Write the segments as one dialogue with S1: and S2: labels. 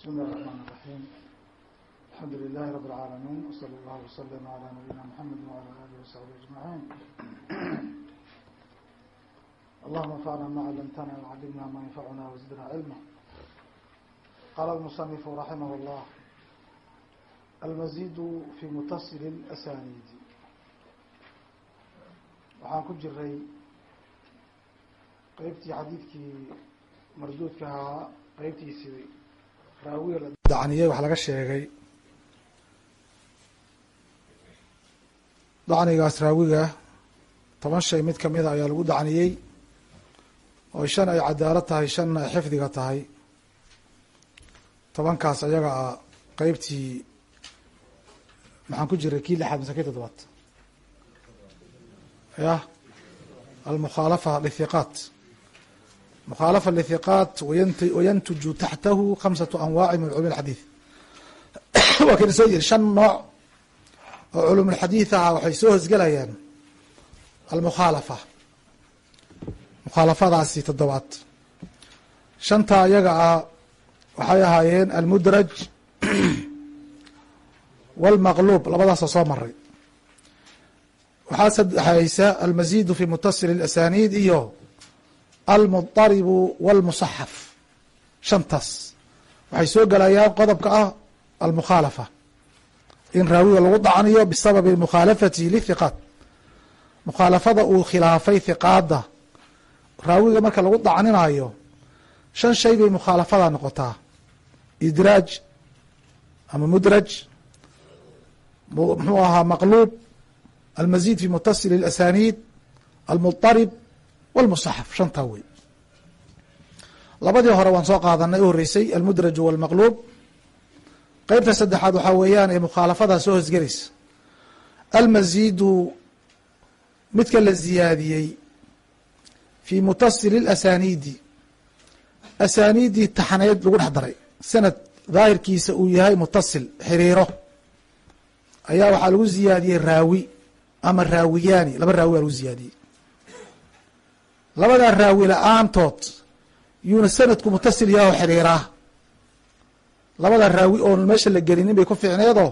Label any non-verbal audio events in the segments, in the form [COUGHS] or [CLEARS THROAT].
S1: بسم الله الرحمن الرحيم الحمد لله رب العالمين وصلى الله وسلم على نبينا محمد وعلى آله وصحبه أجمعين اللهم انفعنا ما علمتنا وعلمنا ما ينفعنا وزدنا علما قال المصنف رحمه الله المزيد في متصل الأسانيد waxaan ku jiray qeybtii xadiidkii marduudka ahaa qeybtiisii dacniyey wax laga sheegay dacnigaas raawiga toban shay mid kamida ayaa lagu dacniyey oo shan ay cadaalad tahay shanna ay xifdiga tahay. Tobankaas ayaga a qeybtii maxaan ku jiray kii lixaad mise kii toddobaad ya almukhaalafa lithiqaat mukhaalafa lithiqaat wayantuju taxtahu khamsatu anwaaci min culum alxadiid waa kayna soo yiri shan nooc oo culum alxadiid aha waxay soo hosgelayaan almukhaalafa mukhaalafadaasi toddobaad shanta iyaga ah waxay ahaayeen almudraj walmaqluub labadaasoo soo maray waxaa sadexaysa almazidu fi mutasil اlasaniid iyo almudaribu wاlmusaxaf shantaas. Waxay soo gelayaan qodobka ah almukhaalafa in raawiga lagu dacniyo bisababi mukhaalafati lithiqaat. Mukhaalafada uu khilaafay hiqaada raawiga marka lagu dacninayo shan shay bay mukhaalafada noqotaa. Idraaj ama mudraj muxuu ahaa maqluub almazid fi mutasil اlasaniid almudarib wlmusaxaf shantaa wey labadii hore waan soo qaadanay u horeysay almudraju walmaqluub qeybta saddexaad waxaa weeyaan ee mukhaalafadaa soo hosgelaysa almaziidu midka la ziyaadiyey fi mutasili اlasaniidi asaniidii taxneed lagu dhex daray sanad daahirkiisa uu yahay mutasil xiriiro ayaa waxaa lagu ziyaadiyey raawi ama raawiyaani laba raawi baa lagu ziyaadiyey labadaa raawi la'aantood yuuna sanadku mutasil yaho xiriiraa labadaa raawi oon meesha la gelinin bay ku fiicneedoo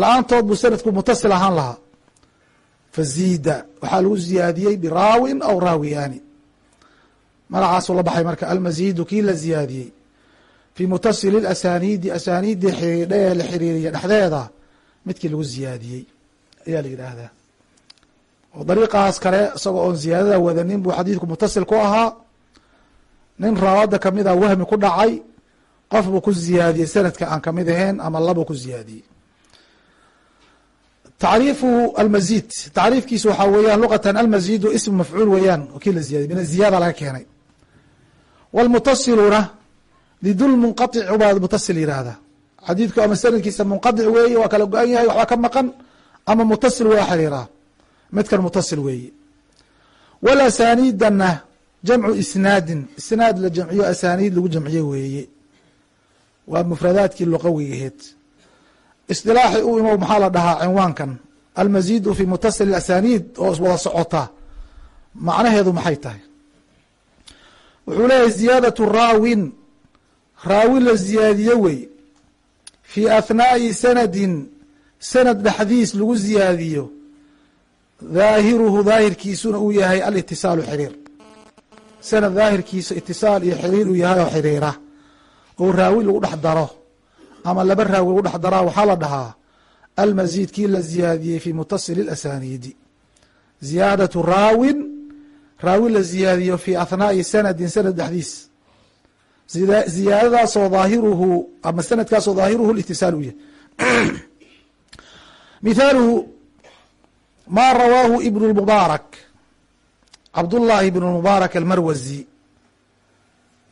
S1: la'aantood buu sanadku mutasil ahaan lahaa. Faziida waxaa lagu ziyaadiyey biraawin aw raawiyaani. Magacaasuu la baxay marka almazidu kii la ziyaadiyey. Fi mutasili اlasaniidi asaniidii xidhiidhe la xiriiriya dhexdeeda midkii lagu ziyaadiyey. Ayaa la yidhaahdaa oo dariiqaas kale isagoo oon ziyaadada wadanin buu xadiidku mutasil ku ahaa. Nin raawada ka mid a wahmi ku dhacay qof buu ku ziyaadiyey sanadka aan ka mid ahayn ama labuu ku ziyaadiyey. Tacriifu almazid tacriifkiisu waxaa weeyaan luqatan almazidu ismu mafcuul weeyaan oo kii la ziyadiy min aziyaada laga keenay. Wاlmutasiluna lidul munqaطic baa mutasil yihahdaa xadiidku ama sanadkiisa munqadic weeye waa kala go-an yahay waxba ka maqan ama mutasil waa xiriiraa midkan mutasil weeye. Walasaniidana jamcu isnaadin isnaad la jamciyo asaniid lagu jamciye weeye. Waa mufradaadkii luqawigaheed isilaaxi u imo maxaa la dhahaa cinwaankan? Almazidu fi mutasil asaniid oo wada socota. Macnaheedu maxay tahay? Wuxuu leeyahay ziyaadatu raawin. Raawi la ziyaadiye wey. Fi ahnaa'i sanadin sanad dhexdiis lagu ziyaadiyo dhaahiruhu daahirkiisuna uu yahay alitisaalu xiriir. Sanad daahirkiisa itisaal iyo xiriir uu yahay oo xiriira. Oo raawi lagu dhex daro ama laba raawi lagu dhex daraa waxaa la dhahaa almaziid kii la ziyaadiyey fi mutasil اlasaniidi ziyaadatu raawin raawi la ziyaadiyo fi ahnaa'i sanadin sanad dhexdiis ziyaadadaasoo dhaahiruhu ama sanadkaasoo dhaahiruhu litisaal u yahay. [CLEARS THROAT] Mithaaluhu ma rawaahu ibn اmubaarak cabdullahi ibn mubaarak almarwazi.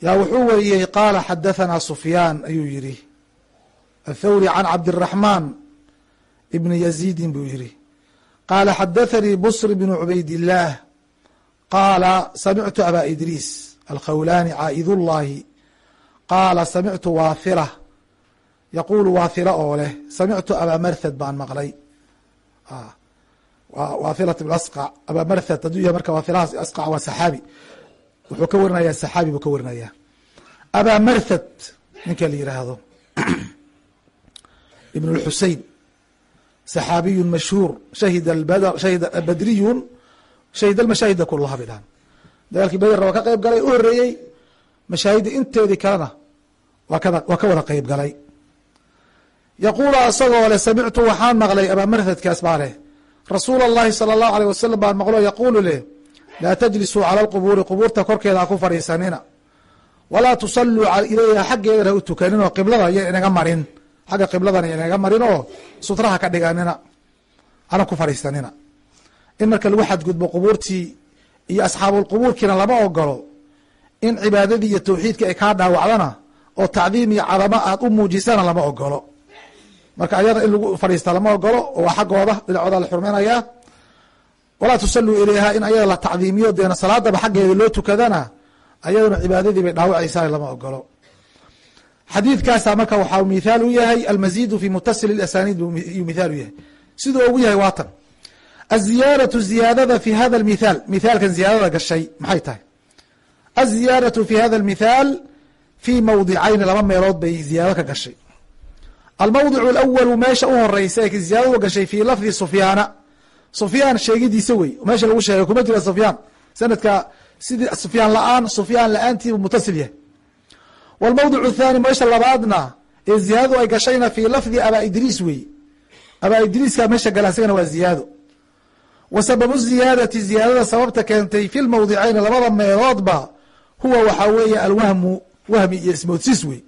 S1: Yaa wuxuu wariyey qaala xadahanaa sufyaan ayuu yihi athawri can cabdiraxmaan ibni yaziidin buu yihi qaala xadathanii busr bn cubaydillaah qaala samictu aba idriis alkhawlaani caa'idullahi qaala samictu waathira yaquulu waathira oo leh samictu abaa marthad baan maqlay waathirat bn asqac abaa marthad hadduu yahay marka waathirahaas asqac waa saxaabi. Wuxuu ka warinayaa saxaabi buu ka warinayaa. Abaa marthad ninka la yihaahdo [CLEARS THROAT] ibn اlxusein saxaabiyun mashhuur shahida bd shahida badriyun shahida mashaahida kulaha bay dhahan dagaalkii beder waa ka qeyb galay u horeeyey mashaahida inteedii kalena waa kada waa ka wada qeyb galay. Yaquulu asagoo le samictu waxaan maqlay abaamarhadkaas baa leh rasuula اllahi salى اllahu alيه wasalam baan maqlo yaquulu leh laa tajlisuu cala lqubuuri qubuurta korkeeda ha ku fadhiisanina walaa tusaluu ilayha xaggeedana u tukanin oo qiblada iyo inaga marin xagga qibladana inaga marin oo sutraha ka dhiganina hana ku fadhiisanina in marka lagu xadgudbo qubuurtii iyo asxaabulqubuurkiina lama ogolo in cibaadadii iyo tawxiidkii ay kaa dhaawacdana oo tacdiim iyo cadamo aad u muujisana lama ogolo marka ayada in lagu fadhiista lama ogolo oo waa xaggooda dhinacooda la xurmaynayaa walaa tusaluu ilayha in ayada la tacdiimiyo deena salaadaba xaggeeda loo tukadana ayaduna cibaadadii bay dhaawacaysaa lama ogolo. Xadiidkaasa marka waxaa mithaal u yahay almazidu fi mutasil asaniid yuu mithaal u yahay. Siduu ugu yahay waatan aziyaadatu ziyaadada fi hada mithaal mithaalkan ziyaadada gashay maxay tahay? Aziyaadatu fi hada mithaal fi mawdicayni laba meelood bay ziyaado ka gashay almawdic اlawalu meesha u horeysa ee ziyaadadu gashay fi lafdi sufyaana. Sufyaan sheegidiisa wey. Meesha lagu sheegay kuma jira sufyaan. Sanadka sid sufyaan la'aan sufyaan la'aantii mutasil yahay. Wlmawdic thani meesha labaadna ee ziyaadadu ay gashayna fi lafdi abaa idriis wey. Abaa idriiska meesha gala isagana waa ziyaado wa sababu ziyaadati ziyaadada sababta keentay fi lmawdicayn labada meeloodba huwa waxaa weeye alwahmu wahmi iyo ismoodsiis wey.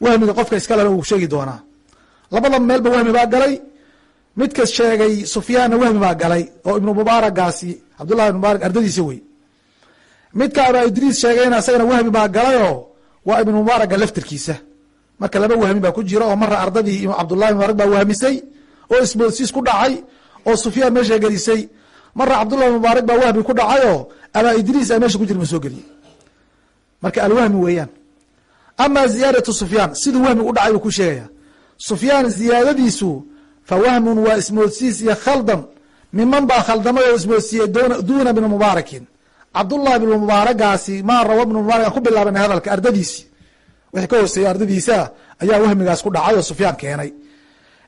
S1: Wahmiga qofka iskale uu sheegi doonaa labada meelba wahmi baa galay. Midka sheegay sufyaanna wahmi baa galay oo ibnu mubaaragaasi cabdullahi ibn mubaarak ardadiisa wey midka abaa idriis sheegayna isagana wahmi baa galayoo waa ibnu mubaaraga laftirkiisa. Marka laba wahmi baa ku jira oo mara ardadii cabdullahi mubaarak baa wahmisay oo ismoodsiis ku dhacay oo sufyaan meesha gelisay. Mara cabdullahi mubaarak baa wahmi ku dhacay oo abaa idriis a meesha ku jira ma soo geliyey marka alwahmi weeyaan. Ama ziyaadatu sufyaan siduu wahmi u dhacay buu ku sheegaya sufyaan ziyaadadiisu fa wahmun waa ismoodsiis iyo khaldan miman baa khaldamay oo ismoodsiiyey duuna bni mubaarakin. Cabdullahi bn mubaaragaasi maa rawa bnu mubaarak ku bilaabanay hadalka ardadiisi. Wixii ka hooseeyey ardadiisa ayaa wahmigaas ku dhacay oo sufyaan keenay.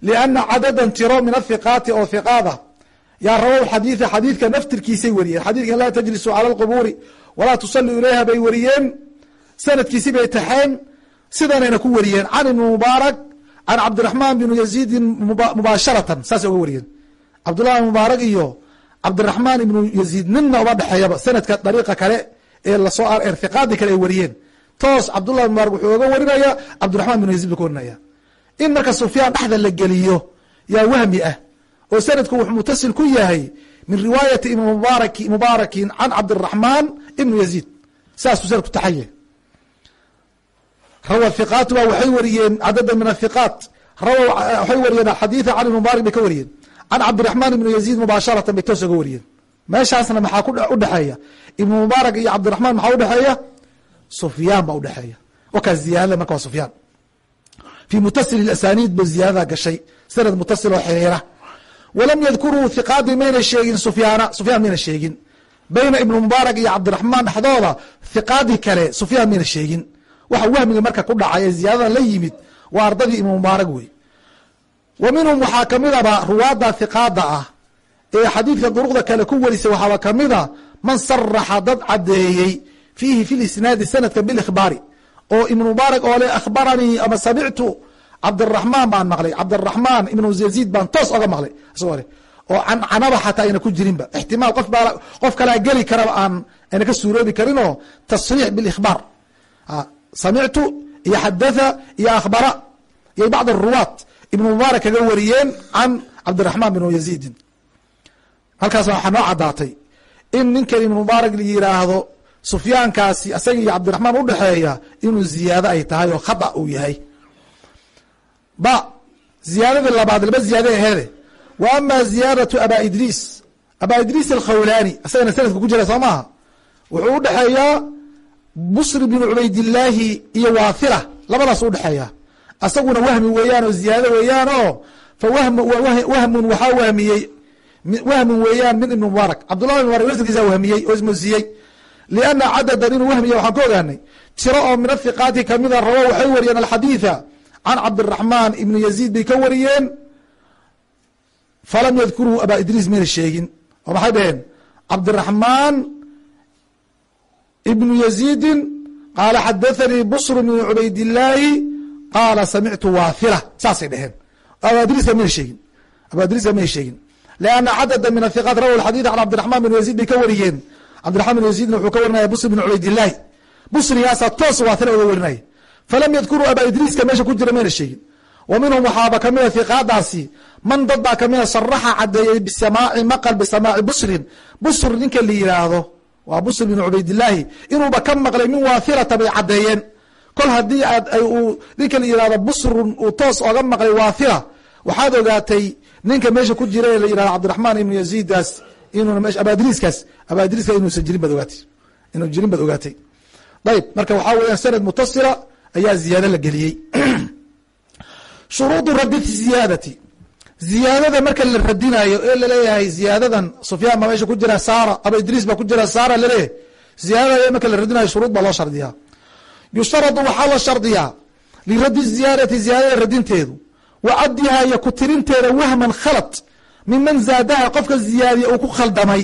S1: Lianna cadadan tiro min athiqaati oo hiqaada yaa rawow xadiida xadiidka naftirkiisay wariyeen. Xadiidkan laa tajlisuu cala alqubuuri walaa tusalluu ilayha bay wariyeen. Sanadkiisi bay taxeen. Sidanayna ku wariyeen. Can ibni mubaarak can cabdiraxmaan bn yaziidin mubaasharatan saasay uga wariyeen. Cabdullahi mubaarak iyo cabdiraxmaan ibnu yaziid ninna uma dhexeeyaba sanadka dariiqa kale ee la soo hiqaadii kale ay wariyeen. Toos cabdullahi mubaarak wuxuu oga warinaya cabdiraxmaan bn yaziid buu ka warinaya in marka sufyaan dhexda la geliyo yaa wahmi ah oo sanadku wuxuu mutasil ku yahay min riwaayati ibn mubaaraki mubaarakin can cabdiraxmaan ibnu yaziid saasuu sanadku taxaye rawa hiqaatu ba waxay wariyeen cadada min athiqaat waxay wariyeen xadiida can mubaarak bay ka wariyeen can cabdiraxmaan ibnu yaziid mubaasharatan bay toos oga wariyeen meeshaasna maxaa udhexeeya ibnu mubaarak iyo cabdiraxmaan maxaa udhexeeya sufyaan baa udhexeeya wakaas ziyaadada marka waa sufyaan fi mutasil asaniid ba ziyaadada gashay sanad mutasil oo xiriira walam yadkuruu hiqaadii mayna sheegin sufyaana sufyaan mayna sheegin bayna ibnu mubaarak iyo cabdiraxmaan dhexdooda hiqaadii kale sufyaan mayna sheegin waxa wahmiga marka ku dhacay ee ziyaadada la yimid waa ardadii ibnu mubaarak wey wa minhum waxaa kamidaba ruwaada hiqaada ah ee xadiidka duruqda kale ku warisay waxaaba kamida man saraxa dad cadeeyey fiihi fi lisnaadi sanadka bilikhbaari oo ibnu mubaarak oo le akhbaranii ama samictu cabdiraxmaan baan maqlay cabdiraxmaan ibnu yaziid baan toos oga maqlay. Isagoo le oo cancanaba xataa ayna ku jirinba. Ixtimaal qof baa qof kalaa geli karaba aan ayna ka suuroobi karinoo tasriix bilikhbaar samictu iyo xadatha iyo akhbara iyo bacd aruwaat ibnu mubaarak kaga wariyeen can cabdiraxmaan bn yaziidin halkaas waxaa noo cadaatay in ninkan ibnu mubaarak la yiraahdo sufyaankaasi asaga iyo cabdiraxmaan udhexeeya inuu ziyaado ay tahay oo khata uu yahay ba ziyaadadii labaad laba ziyaada aheede wa ama ziyaadatu aba idriis aba idriis alkhawlaani asagana sanadka ku jira soo maaha wuxuu udhexeeyaa busri bn cubaydillaahi iyo waafila labadaas udhexeeya asaguna wahmi weeyaan oo ziyaado weeyaan oo fa wahmun waxaa wahmiyey wahmun weeyaan min ibn mubaarak. Cabdullah ibn mubarak laftirkiisa wahmiyey oo ismoosiyey liana cadadan inuu wahmiya waxaan ka ogaanay tiro oo min athiqaati kamida rabo waxay wariyeen alxadiida can cabdiraxmaan ibni yaziid bay ka wariyeen. Falam yadkuruu abaa idriis mayna sheegin. Oo maxay dhaheen? Cabdiraxmaan ibnu yaziidin qaala xadathanii busr bn cubaydillaahi qaala samictu waafila saasay dheheen abadriska mayna sheegin. Abadriska mayna sheegin. Lianna cadada min athiqaat rawa xadiid can cabdiraxmaan bin yaziid bay ka wariyeen. Cabdiraxman bin yaziidna wuxuu ka warinaya busr bin cubaydillaahi. Busrigaasaa toos waafila oga warinaya falam yadkuruu abaa idriiska meesha ku jira mayna sheegin. Wa minhum waxaaba kamida hiqaadaasi man dad baa kamida sharaxa cadeeyey bisamaaci maqal bisamaaci busrin. Busr ninka la yihaahdo waa busr bin cubaydillaahi inuuba ka maqlay min waafilata bay cadeeyeen kol haddii uu ninka la busrun uu toos oga maqlay waafila waxaad ogaatay ninka meesha ku jira la yihahdo cabdiraxmaan ibnu yaziidaas inuuna meesha abadriiskaas abadriiska inuusan jirin baad ogaatay. Inuu jirin baad ogaatay. Ayb marka waxaa weeyaan sanad mutasila ayaa ziyaado la geliyey. [CLEARS THROAT] Shuruudu radi ziyaadati ziyaadada marka la radinayo ee la leeyahay ziyaadadan sufyaan baa meesha ku jira sara aba idriis baa ku jira sara la leeyahay ziyaadada marka la radinayo shuruud baa loo shardiyaa. Yushtaradu waxaa la shardiyaa liradi ziyaadati ziyaadada radinteedu. Wa iyo ku tirinteeda wahman khalad miman zaadaha qofka ziyaadiya uu ku khaldamay.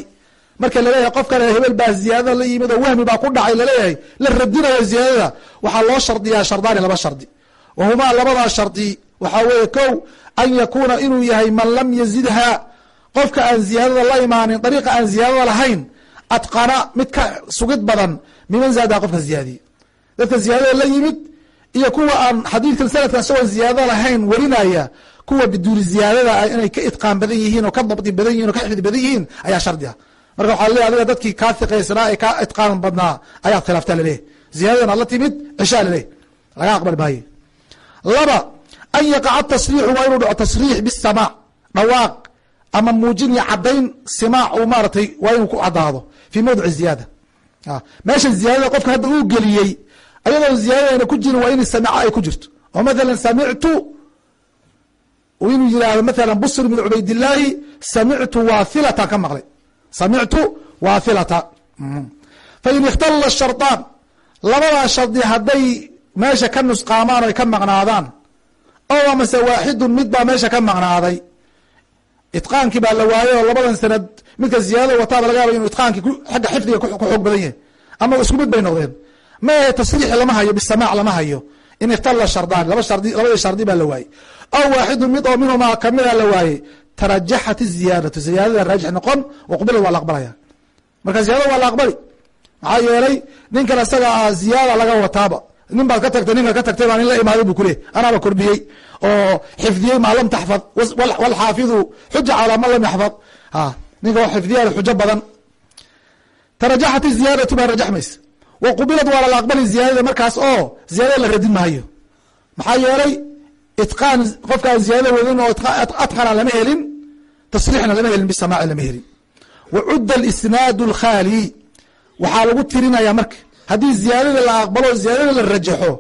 S1: Marka la leeyahay qofkan hebel baa ziyaadada la yimid oo wahmi baa ku dhacay la leeyahay la radinayo ziyaadada waxaa loo shardiyaa shardaani laba shardi. Wa humaa labadaa shardi waxaa weeye kow an yakuuna inuu yahay man lam yazidha. Qofka aan ziyaadada la imaanin dariiqa aan ziyaadada lahayn atqana mid ka sugid badan miman zaadaha qofka ziyaadiye dadka ziyaadada la yimid iyo kuwa aan xadiidkan sanadkan isagoon ziyaadada lahayn warinaya kuwa biduuni ziyaadada ah inay ka itqaan badan yihiin oo ka dabdi badan yihiin o ka xifdi badan yihiin ayaa shardi ah. Marka waxaa laleeya adiga dadkii kaa hiqaysanaa ee kaa itqaan badnaa ayaad khilaaftaa laleeyahy ziyaadadan aad la timid cishaa laleeyahy laga aqbali maayo. Laba an yaqaca tasriixu waa inuu dhaco tasriix bisamaac dhawaaq ama muujin iyo cadayn simaac uu maaratay waa inuu ku cadaado fii mawdici ziyaada meesha ziyaadada qofka hadda uu geliyey ayadoo ziyaadadana ku jirin waa in samica ay ku jirto oo mathala samictu inuu yihahdo mathala busr bn cubaydillaahi samictu waafilata ka maqlay samictu waafilata fain ikhtalla shardaan labadaa shardi hadday meesha ka nusqaamaan o ka maqnaadaan oo amase waaxidun mid baa meesha ka maqnaaday. Itqaankii baa la waayay oo labadan sanad midka ziyaadada wataaba laga yaaba inu itqaankii xagga xifdiga ku xoog badan yahay. Ama isku mid bay noqdeen. Ma ahe tasriix lama hayo bisamaac lama hayo. In ikhtalla shardaan laba shardi labadii shardi baa la waayey aw waaxidun mid oo minhumaa kamida la waayey tarajaxat iziyaadatu ziyaadada raajix noqon waqbilad waa la aqbalaya. Marka ziyadada waa la aqbali. Maxaa yeelay ninkan isaga ah ziyaada laga wataaba nin baad ka tagtay ninka ka tagtay baa nin la imaaday bu kuleh anaaba kordhiyey oo xifdiyey maa taxfad walxaafidu xuja calaa man lam yaxfad. Ninka wa xifdiya xujo badan. Tarajaxat iziyaadatu baa rajaxmaysa wa qubilad waa lala aqbali ziyaadada markaas oo ziyaadada la radin maayo. Maxaa yeelay itqaan qofkaan ziyaadada wadin oo atqana lama helin tasriixna lama helin bisamaaci lama helin. Wa cudda alisnaadu alkhaali. Waxaa lagu tirinaya marka haddii ziyaadada la aqbalo ziyaadada la rajaxo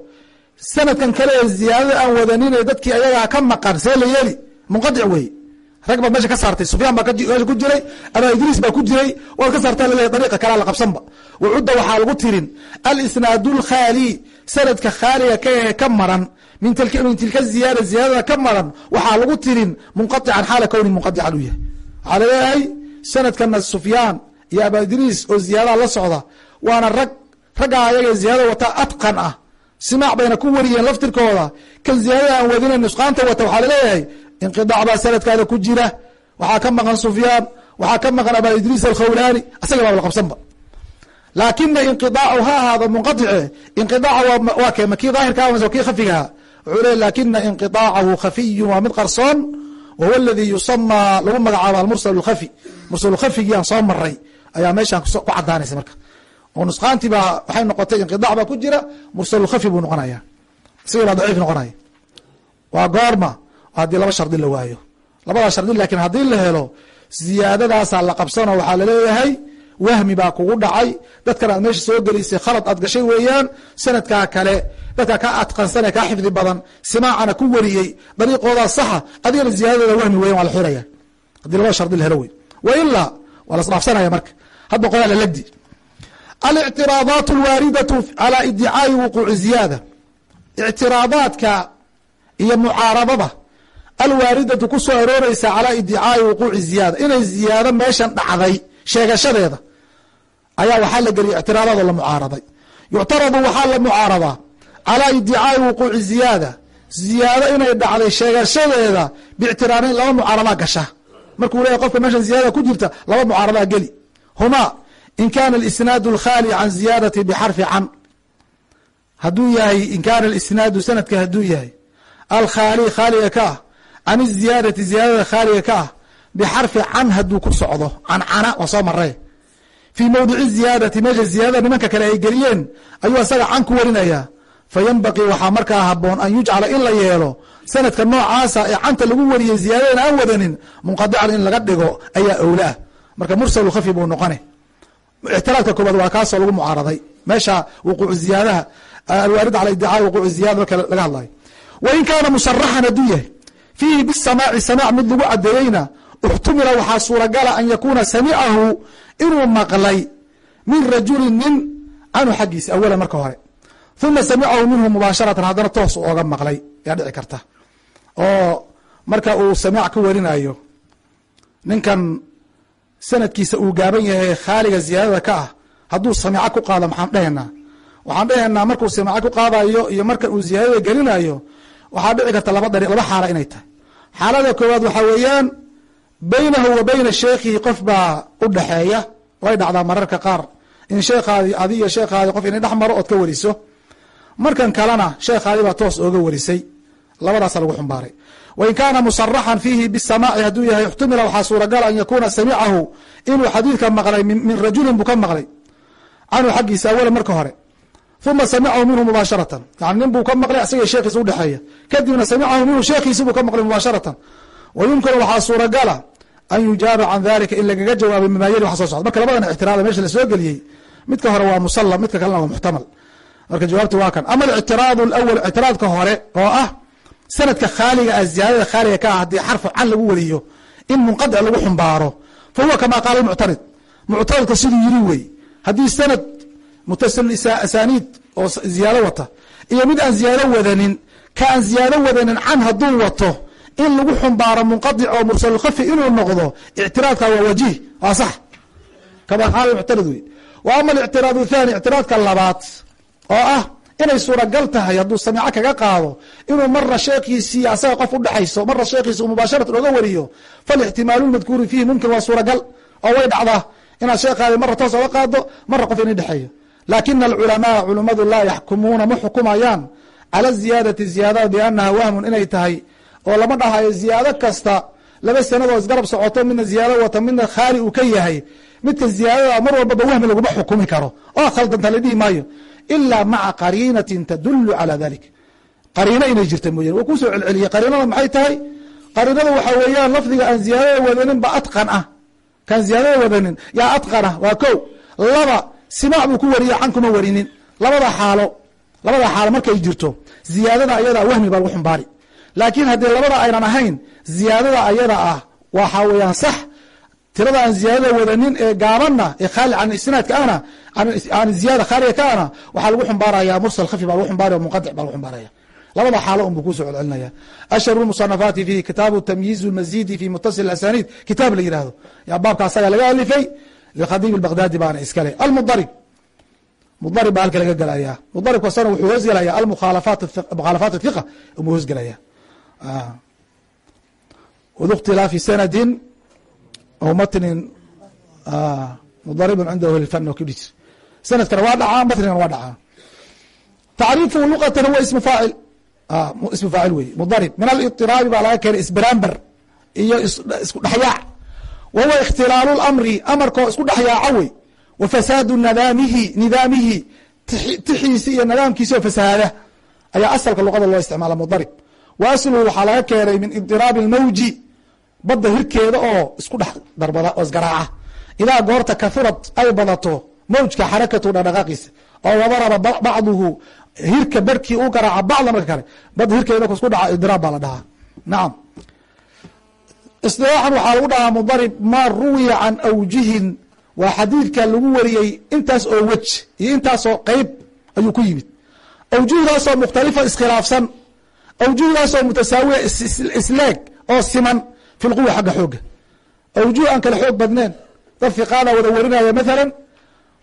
S1: sanadkan kale ee ziyaadada aan wadanin dadkii ayagaa ka maqan see la yeeli? Munqadic wey rag baad meesha ka saartay sufyaan baa meesha ku jiray abaa idriis baa ku jiray waad ka saartaa laleeyahy dariiqa kalea la qabsanba. Wacudda waxaa lagu tirin alisnaadu lkhaali sanadka khaaliga ka ahe ka maran min tilka ziyaada ziyaadada ka maran waxaa lagu tirin munqaican xaala kowni munqaican u yahay. Waxaa la leeyahay sanadkana sufyaan iyo abaa idriis oo ziyaadaha la socda waana rag raggaa ayaga ziyaadada wata atqan ah. Simaac bayna ku wariyeen laftirkooda. Kan ziyaadada aan wadina nusqaanta wata waxaa la leeyahay inqidaac baa sanadkaada ku jira. Waxaa ka maqan sufyaan waxaa ka maqan abaa idriis alkhawlaani asaga baaba la qabsanba. Laakina inqidaacu ha ahaado munqaice inqidaaca waa kee ma kii daahirka kii khafigaha wuxuu leey lakina inqidaacahu khafiyun waa mid qarsoon wahuwa aladii yusamaa lagu magacaabo almursal lkhafi mursal khafigii aan soo maray ayaa meeshaan ku cadaanaysa marka oo nusqaantii baa waxay noqotay inqidac baa ku jira mursalulkhafi buu noqonaya. Isaga baa daciif noqonaya. Waa goorma haddii laba shardi la waayo. Labadaa shardi laakiin haddii la helo ziyaadadaasaa la qabsano waxaa la leeyahay wahmi baa kugu dhacay. Dadkan aad meesha soo gelisay khalad aad gashay weeyaan sanadkaa kale dadka ka adqansane kaa xifdi badan simaacana ku wariyey. Dariiqoodaa saxa adigana ziyaadadooda wahmi weyan waa la xiraya. Haddii labada shardi la helo wey. Wa ilaa waa la isdhaafsanaya marka. Hadba qodaa la legdi alictiraadaat alwaaridatu calى idicaa'i wuquuci ziyaada ictiraadaadka iyo mucaaradada alwaaridatu ku soo arooreysa calaa idicaa'i wuquuci ziyaada inay ziyaado meeshan dhacday sheegashadeeda ayaa waxaa la geliyay ictiraadado la mucaaraday yuctaradu waxaa la mucaaradaa calaa idicaa'i wuquuci ziyaada ziyaado inay dhacday sheegashadeeda biictiraarayn laba mucaaradaa gasha markuu leeyahy qofka meeshan ziyaadada ku jirta laba mucaaradaa geli humaa in kana alisnaadu alkhaali can ziyaadati bixarfi can hadduu yahay in kaana alisnaadu sanadka hadduu yahay alkhaali khaaliga ka ah can iziyaadati ziyaadada khaaliga ka ah bixarfi can hadduu ku socdo cancana waa soo maree fii mawdici ziyaadati meesha ziyaadada nimanka kale ay geliyeen ayuu asaga can ku warinayaa fayanbaqii waxaa markaa haboon an yujcala in la yeelo sanadka noocaasa ee canta lagu wariyey ziyaadadana aan wadanin munqadican in laga dhigo ayaa owlaah marka mursalu khafi buu noqone ictiraadka koobaad waa kaasoo lagu mucaaraday meesha wuquucu ziyaadaha alwaarid cala idicaa wuquucu ziyada marka laga hadlayo wain kaana musaraxan hadduu yahay fiihi bisamaaci samaac mid lagu cadeeyeyna uxtumila waxaa suuragala an yakuuna samicahu inuu maqlay min rajulin nin canhu xaggiisa awalan marka hore uma samicahu minhu mubaasharatan haddana toos ooga maqlay yaa dhici karta oo marka uu samaac ka warinayo ninkan sanadkiisa uu gaaban yahay khaaliga ziyaadada ka ah hadduu samiico ku qaado maxaan dhehenaa waxaan dhehenaa markuu samiico ku qaadayo iyo marka uu ziyaadada gelinayo waxaa dhici karta laba dari laba xaala inay tahay. Xaalada koowaad waxaa weeyaan baynahu wa bayna sheekhihi qof baa u dhexeeya way dhacdaa mararka qaar. In sheekhaadi adi iyo sheekhaadi qof inay dhex maro ood ka wariso. Markan kalena sheekhaadi baa toos ooga warisay. Labadaasa lagu xumbaaray wain kaana musaraxan fiihi bisamaaci hadduu yahay ixtumila waxaa suuragala an yakuuna samicahu inuu xadiidka maqlay min rajulin buu ka maqlay canhu xaggiisa awalan marka hore uma samicahu minhu mubaasharatan yani nin buu ka maqlay isaga sheekhiisa udhexeeya kadibna samicahu minhu sheekhiisi buu ka maqlay mubaasharatan wa yumkinu waxaa suuragala an yujaaba can dalika in lagaga jawaabay mamaayali wax soo socda marka labadan ictiraada meesha la soo geliyey midka hore waa musalam midka kalena waa muxtamal marka jawaabta waa kan ama alictiraadu alawal ictiraadka hore oo ah sanadka khaaliga ah ziyaadada khaaliga ka ah haddii xarfu can lagu wariyo in munqadic lagu xumbaaro fa huwa kama qaala muctarid muctaridka siduu yiri wey haddii sanad mutasil asaniid oo ziyaado wata iyo mid aan ziyaado wadanin ka aan ziyaado wadanin can hadduu wato in lagu xumbaaro munqadic oo mursalkhafi inuu noqdo ictiraadka waa wajih waa sax. Kama qaala muctarid wey. Wa ama alictiraad thani ictiraadka labaad oo ah inay suuragal tahay hadduu samiico kaga qaado inuu marna sheekhiisii asaga qof udhexayso marna sheekhiisi mubaasharatan oga wariyo falixtimaalu lmadkuuri fiihi mumkin waa suuragal. Oo way dhacdaa inaad sheekhaadi marna toos oga qaado marna qof inay dhexeeyo laakina alculamaa culimmadu laa yaxkumuuna ma xukumayaan cala ziyaadati ziyaadada biannaha wahmun inay tahay oo lama dhahayo ziyaado kasta laba sanadoo isgarab socoto midna ziyaado wata midna khaali uu ka yahay. Midka ziyaadada mar walbaba wahmi laguma xukumi karo. Oo khaldanta la dhihi maayo ilaa maca qariinatin tadulu calaa dalik qariino inay jirta mooyane waa kuusoo celceliyey qariinada maxay tahay qariinada waxaa weeyaan lafdiga aan ziyaadada wadanin ba atqan ah kaan ziyaadada wadanin yaa atqan ah waa ko laba simaac buu ku wariye can kuma warinin labada xaalo labada xaalo markay jirto ziyaadada ayada wahmi baa lagu xumbaari laakiin haddii labada aynan ahayn ziyaadada ayada ah waxaa weeyaan sax tirada aan ziyaadada wadanin ee gaabanna ee khaali can isnaadka ahna an ziyada khaaliga ka ahna waxaa lagu xumbaaraya mursal khafi baa lagu xumbaaraya munqadic baa lagu xumbaaraya. Labada xaalo un buu ku soo celcelinaya. Ashharu musanafaati fihi kitaabu tamyiiz lmazidi fi mutasil asaniid kitaab la yihahdo yaa baabka asaga laga alifay likhadiib albaghdadi baana iskale almudarib mudarib baa halka laga gelaya mudaribka sana wuxuu hoosgelaya almukhaalafaat thiqa umuu hoosgelaya wdu اkhtilaafi sanadi o matnin mudaribun cindahu lfan o kudhis sanadkana waa dhacaa matnigana waa dhacaa tacriifuhu luqatan huwa ismu faacil ismu faacil wey mudarib min aliطiraabi baa laga keenay isbramber iyo isku dhexyaac wa ikhtilaalu lamri amarkoo isku dhexyaaca wey wa fasaadu nadaamihi nidaamihi tixiisi iyo nidaamkiisi oo fasahaada ayaa asalka luqada loo isticmaala mudarib wa waxaa laga keenay min idiraabi اlmawji badda hirkeeda oo isku dhex darbada oo isgaraaca idaa goorta kahurad ay badato mawjka xarakatu dhaqdhaqaaqiisa oo wadaraba bacduhu hirka barhkii u garaaca bacda marka kale badda hirkeeda marku isku dhaca idiraab baa la dhahaa nacam isilaaxan waxaa lagu dhahaa mudarib maa ruwiya can awjihin waa xadiidka lagu wariyey intaas oo wej iyo intaasoo qeyb ayuu ku yimid awjuhdaasoo mukhtalifa iskhilaafsan awjuhdaasoo mutasaawiya isleeg oo siman fi lquwa xagga xooga awjuh aan kala xoog badneen dad fiqaada wada warinaya maalan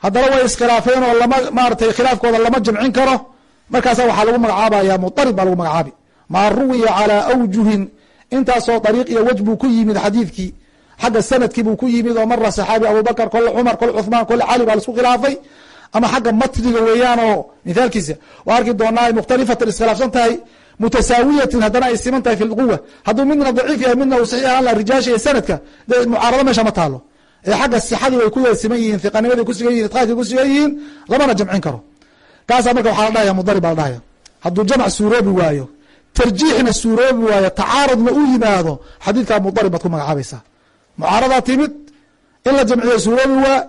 S1: haddana way iskhilaafeen oo lama maaratay khilaafkooda lama jamcin karo markaasa waxaa lagu magacaabaya muarib baa lagu magacaabi maa ruwiya calaa awjuhin intaasoo dariiq iyo wej buu ku yimid xadiidkii xagga sannadkii buu ku yimid oo mara saxaabi abubakr kole cumar kole cuثmaan kole cali baa la isku khilaafay ama xagga matniga weeyaan oo mithaalkiisa waa arki doonaa mukhtalifatan iskhilaafsan tahay mutasaawiyatin haddana ay siman tahay fi lquwa hadduu midna daciif yahay midna uu saxiix ahaan la rijaasha iyo sanadka de mucaarado meesha ma taalo ee xagga sixadii way ku wada siman yihiin hiqanimadii kusugan yihiin itqaadkii kusugan yihiin lamana jamcin karo kaasaa marka waxaa la dhahaya mudarib baa la dhahaya hadduu jamc suuroobi waayo tarjiixna suuroobi waayo tacaarudna u yimaado xadiidkaa mudarib baad ku magacaabaysaa mucaaradaa timid in la jamciyo suuroobi waa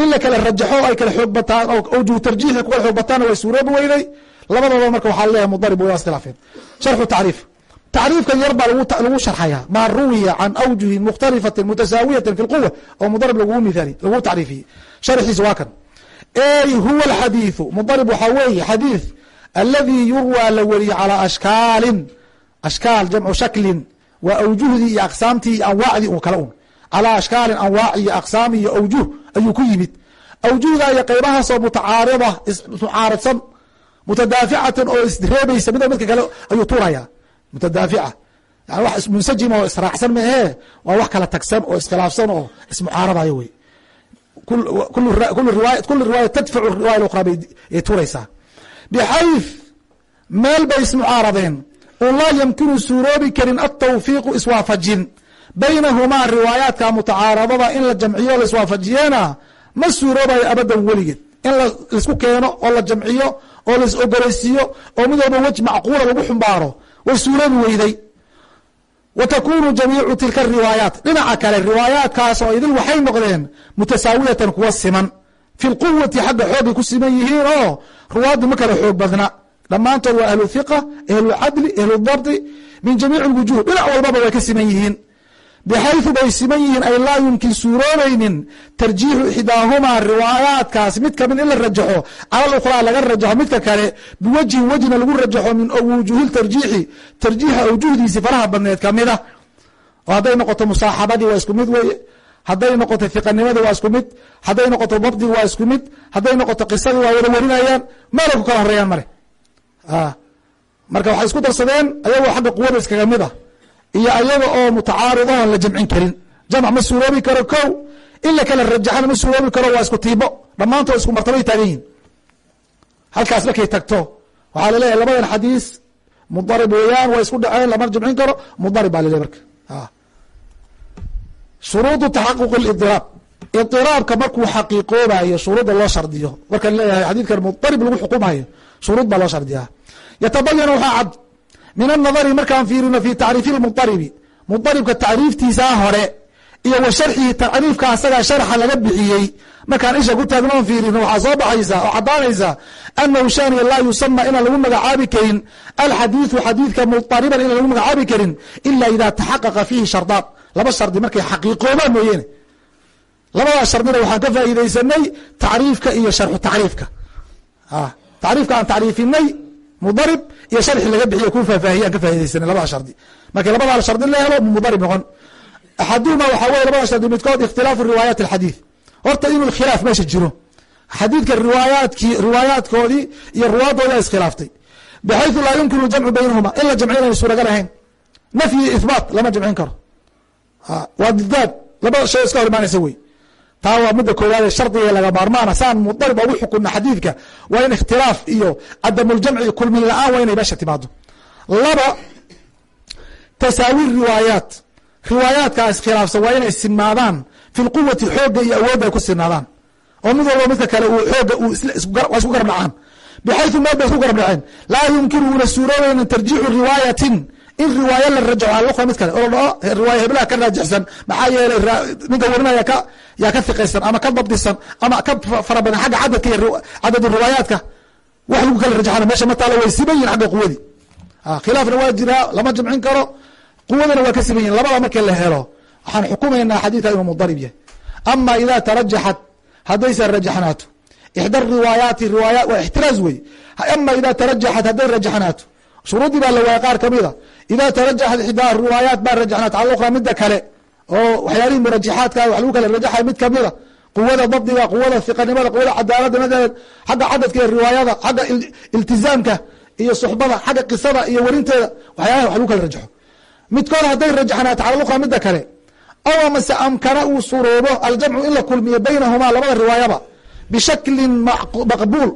S1: in la kala rajaxo ay kala xoog bataan oo awjuhu tarjiixi ku kala xoog bataanna way suuroobi weyday labadaba marka waxaa leeyahay mudarib way iskhilaaeen sharxu tacriif. Tacriifkan yar baa lagu sharxayaa. Maa ruwiya can awjuhin mukhtalifatin mutasaawiyatin fi lquwa oo mudarib lagu miaali lagu tacriifiyey. Sharxiisa waa kan. Ey huwa alxadiidu mudarib waxaa weeye xadiid aladii yurwaa la weriye calaa ashkaalin. Ashkaal jamcu shaklin. Waa awjuhdii iyo aqsaamtii iyo anwaacdii u kala un calaa ashkaalin anwaac iyo aqsaami iyo awjuh ayuu ku yimid. Awjuhda iyo qaybahaasoo mutacaarida mucaaradsan mutadaaficatan oo isreebaysa mid midka kale ayuu turaya mutadaafica. Yani wax munsajim oo israacsan maahee waa wax kala tagsan oo iskhilaafsan oo ismucaaradayo wey. Kulu riwaaya tadfacu riwaya ukhra bay turaysaa bxayث meel bay ismucaaradeen. Un laa ymkinu suuroobi karin atawfiiqu iswaafajin. Baynahumaa riwaayaadka mutacaaradada in la jamciyo la iswaafajiyena ma suuroobayo abadan weligeed. In la isku keeno oo la jamciyo oo lais ogoleysiiyo oo mid walba wej macquula lagu xumbaaro way suuroobi weyday. Wa takunu jamiicu tilka riwaayaat. Dhinaca kale riwaayaadkaas oo idil waxay noqdeen mutasaawiyatan kuwa siman. Fi lquwati xagga xoogay ku siman yihiin oo ruwaaddu ma kala xoog badna. Dhammaantood waa ahlu hiqa ahlu cadli ahlu dabdi min jamiici lwujuh dhinac walbaba way ka siman yihiin bxayثu bay siman yihiin ay laa yumkin suuroobaynin tarjiixu ixdaahumaa riwaayaadkaas mid ka mid in la rajaxo cala laga rajaxo midka kale biwajhin wejna lagu rajaxo min wujuhi tarjiixi tarjiixa awjuhdiisi faraha badneed kamida oo hadday noqoto musaaxabadii waa isku mid weye hadday noqoto hiqanimadii waa isku mid hadday noqoto dabdigi waa isku mid hadday noqoto qisadii waa wada warinayaan meelay ku kala horeeyaan male marka waxay isku darsadeen ayagoo xagga quwada iskaga mid ah iyo ayaga oo mutacaarid oon la jamcin karin. Jamc ma suuroobi karo ko in la kala rajaxana ma suuroobi karo waa isku tiibo. Dhammaantood isku martabay taagan yihiin halkaas markay tagto waxaa la leeyahay labadan xadiis. Mudarib weeyaan waa isku dhaceen lama jamcin karo. Mudarib baa laleeyahy marka. Shuruudu taxaquq اlidiraab idiraabka markuu xaqiiqoobayo shuruudda loo shardiyo. Markan leeyahay xadiidkan mudarib lagu xukumayo. Shuruud baa loo shardiyaa. Yatabayanu waxaa cad min anadari markaan fiirino fi tacriifi lmuaribi muaribka tacriiftiisaa hore iyo wa sharxihi tacriifka asagaa sharxa laga bixiyey markaan isha ku taagnoon fiirino waxaa soo baxaysa oo cadaanaysa anahu shaniga laa yusama inaan lagu magacaabi karin alxadiidu xadiidka muariban inaan lagu magacaabi karin ila ida taxaqaqa fiihi shardaan laba shardi markay xaqiiqoobaan mooyeene labadaa shardina waxaan ka faa'iidaysanay tacriifka iyo sharxu tacriifka. Ah, tacriifka aan tacriifinay mudarib iyo sharxi laga bixiyo ku faahfaahiye aan ka faa'idaysanay labada shardi. Markii labadaa shardi la helo mudarib noqon. Axaduhuma waxaa weye labada shardi midkood ikhtilaafu riwaayaat alxadiid. Horta inuu khilaaf meesha jiro. Xadiidka riwaayaadkii riwaayaadkoodii iyo ruwaadooda iskhilaaftay bxayثu laa yumkinu jamcu baynahuma in la jamciyo inay suuragal ahayn. Nafyi ihbaat lama jamcin karo. Waa didaad laba shay iska hor imaanaysa wey taa waa midda koowaade shardiga laga maarmaana. Saan mudarib ugu xukuna xadiidka waa in ikhtilaaf iyo cadamuljamci kulmin la'aan waa inay meesha timaado laba tasaawi riwaayaat. Riwaayaadkaa iskhilaafsan waa inay sinaadaan fi lquwati iyo awoodda ay ku sinaadaan oo mid walba midka kale uu xooga waa isku garab dhacaan. Bxayثu bay isku garab dhaceen. Laa yumkinu una suuroobaynin tarjiixu riwaayatin in riwaayo la rajaco alukra mid kale oo la dhaho riwaaya heblaha ka raajixsan maxaa yeelay ninka warinaya ka yaa ka fiqaysan ama ka dabdisan ama ka fara badan xagga cadadka iyo cadadu riwaayaadka wax lagu kala rajaxana meesha ma taalo way siban yihiin xagga quwadii khilaafna waa jiraa lama jamcin karo quwadana waa ka siban yihiin labada markii la helo waxaan xukumaynaa xadiidka inuu mudarib yahay. Ama ida tarajaxat haddayse rajaxnaato ixda riwaayaati riwaaya waa ixtiraaz wey ama ida tarajaxat hadday rajaxnaato shuruudii baa la waaya qaar kamida ida tarajaxat ixdaa riwaayaat baa rajaxnaat al ukhra mida kale oo waxyaalihii murajaxaadka wax lagu kala rajaxay mid kamida quwada dabdiga quwada hiqanimada quwada cadaalada madaed xagga cadadka iyo riwaayada xagga iltizaamka iyo suxbada xagga qisada iyo werinteeda waxyaalaha wax lagu kala rajaxo. Midkood hadday rajaxnaato cala ukhra mida kale aw amase amkana uu suroobo aljamcu in la kulmiyo baynahumaa labada riwaayaba bishaklin maqbuul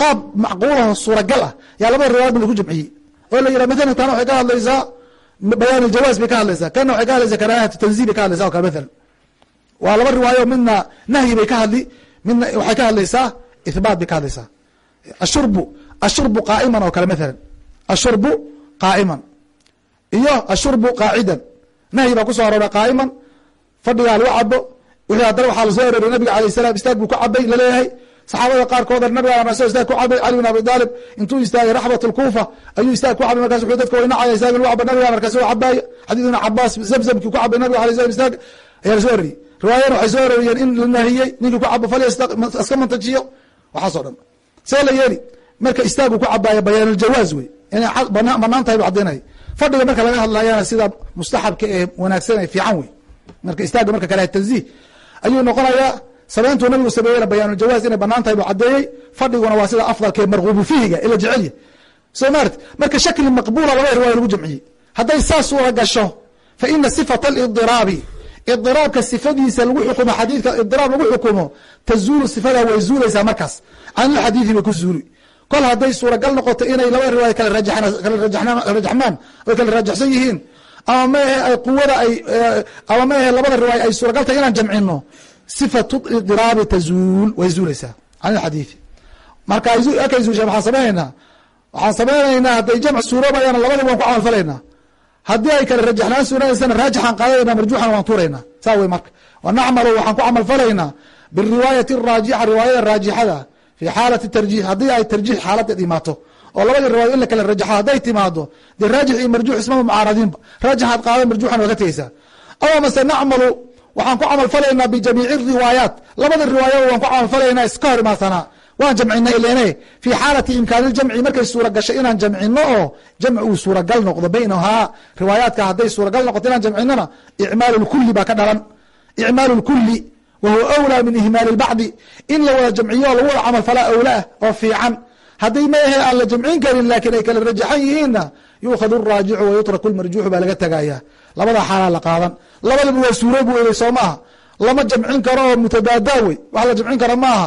S1: qaab macquulaho suuragal ah. Yaa labada riwaayad lagu jamciyey. Oo la yihah maala tan waxay ka hadlaysaa bayaan iljawaaz bay ka hadlaysaa. Kana waxay ka hadlaysaa karaahatu tanzih bay ka hadlaysa o kale maalan waa laba riwaayo midna nahyi bay ka hadli midna waxay ka hadlaysaa ithbaat bay ka hadlaysaa. Ashurbu ashurbu qaa'iman oo kale maalan ashurbu qaa'iman. Iyo ashurbu qaacidan. Nahyi baa kuso aroora qaa'iman. Fadhigaa lagu cabo wixii haddana waxaa la soo arooriy nabiga alayh salam istaag buu ku cabay la leeyahay saxaabada qaarkooda nabiga marso istaag ku cabay cali bin abi talib intuu istaagay raxbat lkuufa ayuu istaag ku cabay markas wuxuu dadka waynacaya istaag lagu caba nabiga markaas u cabaaya xadiid ibn cabaas zamzamkii ku cabay nabiga alay salam istaag ayaa la soo aroriyey riwaayana waxay soo arooriyeen in la nahiyey ninkii ku cabo fal iska mantajiyo waxaas o dhan. See la yeeli marka istaagu ku cabaaya bayaanuljawaaz wey inay bannaan tahay bu caddaynaya fadhiga marka laga hadlayana sida mustaxabka ee wanaagsan ee fiican wey marka istaaga marka kale tanzih ayuu noqonayaa samayntuu nabigu sameeyena bayaanuljawaaz inay bannaan tahay buu caddeeyey. fadhiguna waa sida afdalka ee marguubu fihiga ila jecelya soo maarti marka shakli maqbuula laba riwaaya lagu jamciyey. hadday saas suura gasho fa ina sifata alidiraabi idiraabka sifadiisa lagu xukumo xadiidka idiraab lagu xukumo tazuulu sifada way zuulaysaa markaas. can ilxadiidi ku zuuli. kol hadday suuragal noqoto inay laba riwaaya kala rajaxmaan oy kala rajaxsan yihiin ama maahe quwada ay ama maahe labada riwaaya ay suuragal tahay inaan jamcino sifatu idiraabi tazuul way zuulaysaa can ilxadiidi marka akay zuusha maxaan samaynaynaa waxaan samaynaynaa hadday jamc suuroobayaan labadiba waan ku camal falaynaa haddii ay kala rajaxnaan suuraysana raajixaan qaadadayna marjuuxan waan tuuraynaa saa wey marka wa nacmalu waxaan ku camal falaynaa biriwaayati raajixa riwaayada raajixada fi xaalati tarjiix haddii ay tarjiix xaaladeed imaato oo labadii riwaaya in la kala rajaxo hadday timaado dee raajix iyo marjuux ismama mucaaradiinba raajixaad qaada marjuuxan waa ka tegeysaa aw amase nacmalu waxaan ku camal falaynaa bijamiici riwaayaat. Labada riwaayaba waan ku camal falaynaa iska hor imaadsanaa waan jamcina ilene fi xaalati imkaani ljamci markay suura gashay inaan jamcino oo jamc uu suuragal noqdo baynahaa riwaayaadka hadday suuragal noqoto inaan jamcinona icmaalu lkuli baa ka dhalan. Icmaalu lkuli wa awlaa min ihmaali lbacdi in la wada jamciyo oo lagu wada camal falaa awlaah oo fiican. Hadday maahe aan la jamcin karin laakiin ay kala rajaxan yihiinna yuukhadu raajicu wa lmarjuuxu baa laga tegaya labada xaalaa la qaadan. Labadaba waa suuroob weynay soo maaha. Lama jamcin karo oo mutadaadaa wey. Wax la jamcin kara maaha.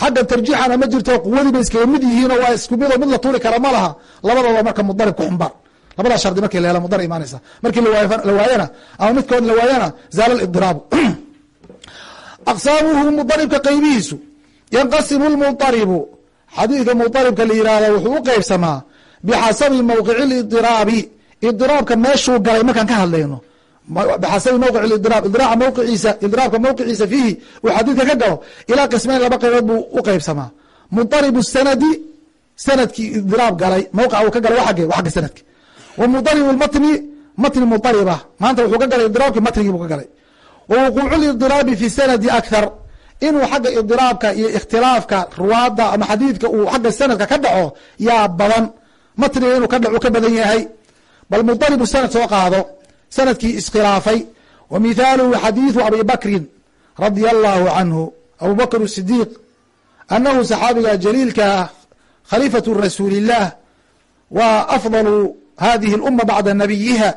S1: Xagga tarjiixana ma jirto quwadii bay iskaga mid yihiin oo waa isku mid oo mid la tuuri kara ma laha. Labadooda marka mudarib ku xumbaar labadaa shardi markii la mudar imaanaysa. Markii la waayana ama midkood la waayana zaala idiraabu [CLEARS THROAT] aqsaamuhu mudaribka qeybihiisu yanqasimu lmudaribu xadiidka mudaribka la yihahda wuxuu u qeybsamaa bixasabi mawqici lidiraabi idiraabka meeshuu galay markaan ka hadlayno. Bxasabi mawqic idiraab idiraaca mawqiciisa idiraabka mawqiciisa fiihi uu xadiidka ka galo ilaa qismeyn laba qaybood buu u qeybsamaa mudaribu sanadi sannadkii idiraab galay mawqica uu ka galay xagge xagga sanadka wa mudaribu lmatni matni mudariba maanta wuxuu ka galay idiraabki matnigii buu ka galay. Wa wuquucu lidiraabi fi sanadi akthar inuu xagga idiraabka iyo ikhtilaafka ruwaada ama xadiidka uu xagga sanadka ka dhaco yaa badan. Matniga inuu ka dhacu ka badan yahay bal mudaribu sanad soo qaado sannadkii iskhilaafay. Wa mithaaluhu xadiidu abi bakrin radia allahu canhu abu bakr sidiiq annahu saxaabiga jaliilka ah khaliifatu rasuulillaah wa afdalu hadihi اluma bacda nabiyiha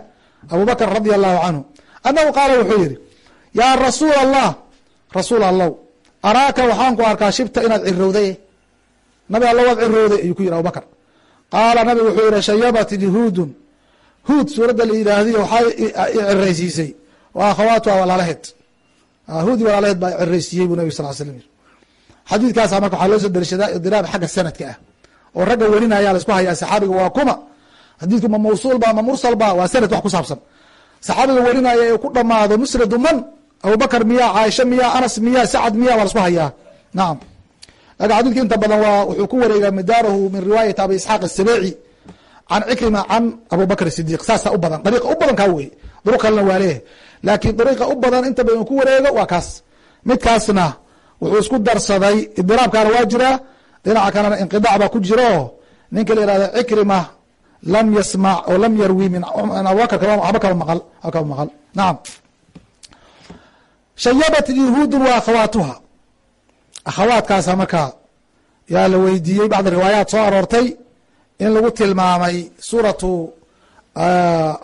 S1: abu bakr radia allahu canhu annahu qaala wuxuu yihi yaa rasuul allah rasuul allow araaka waxaan ku arkaa shibta inaad cirowday. Nabi alla waad cirowday ayuu ku yihi abubakr qaala nabigu wuxuu yihi shayabat yahuudun huud suuradda la yidhaahdiy waxaa ciraysiisay wa akhawaatuha walaalaheed. Huudi walaalaheed baa ciraysiiyey buu nabig sal slam xadiidkaasa marka waxaa loo soo derishadaa idiraab xagga sanadka ah oo ragga welinaya la isku hayaa saxaabiga waa kuma. Xadiidku ma mawsuul ba ma mursal ba waa sanad wax ku saabsan. Saxaabiga welinaya ee ku dhamaado musnadu man abubakr miya caaisha miya anas miya sacad miya waa la isku hayaa. Nacam laakiin xadidka inta badan waa wuxuu ku wareegaa midaarahu min riwaayati abi isxaaq asabeeci can cikrima can abu bakr sidiq saasa u badan dariiqa u badan kaa wey duruq kalena waa leeyahay laakiin dariiqa u badan inta badan ku wareego waa kaas. Midkaasna wuxuu isku darsaday idiraabkaana waa jiraa dhinaca kalena inqidac baa ku jira oo ninka la yihahda cikrima lam yasmac oo lam yarwi min abubakr haba kaba maqal haba kaba maqal. Nacam shayabat yahuudu wa akhawaatuha akhawaadkaasa markaa yaa la weydiiyey bacd riwaayaat soo aroortay in lagu tilmaamay suuratu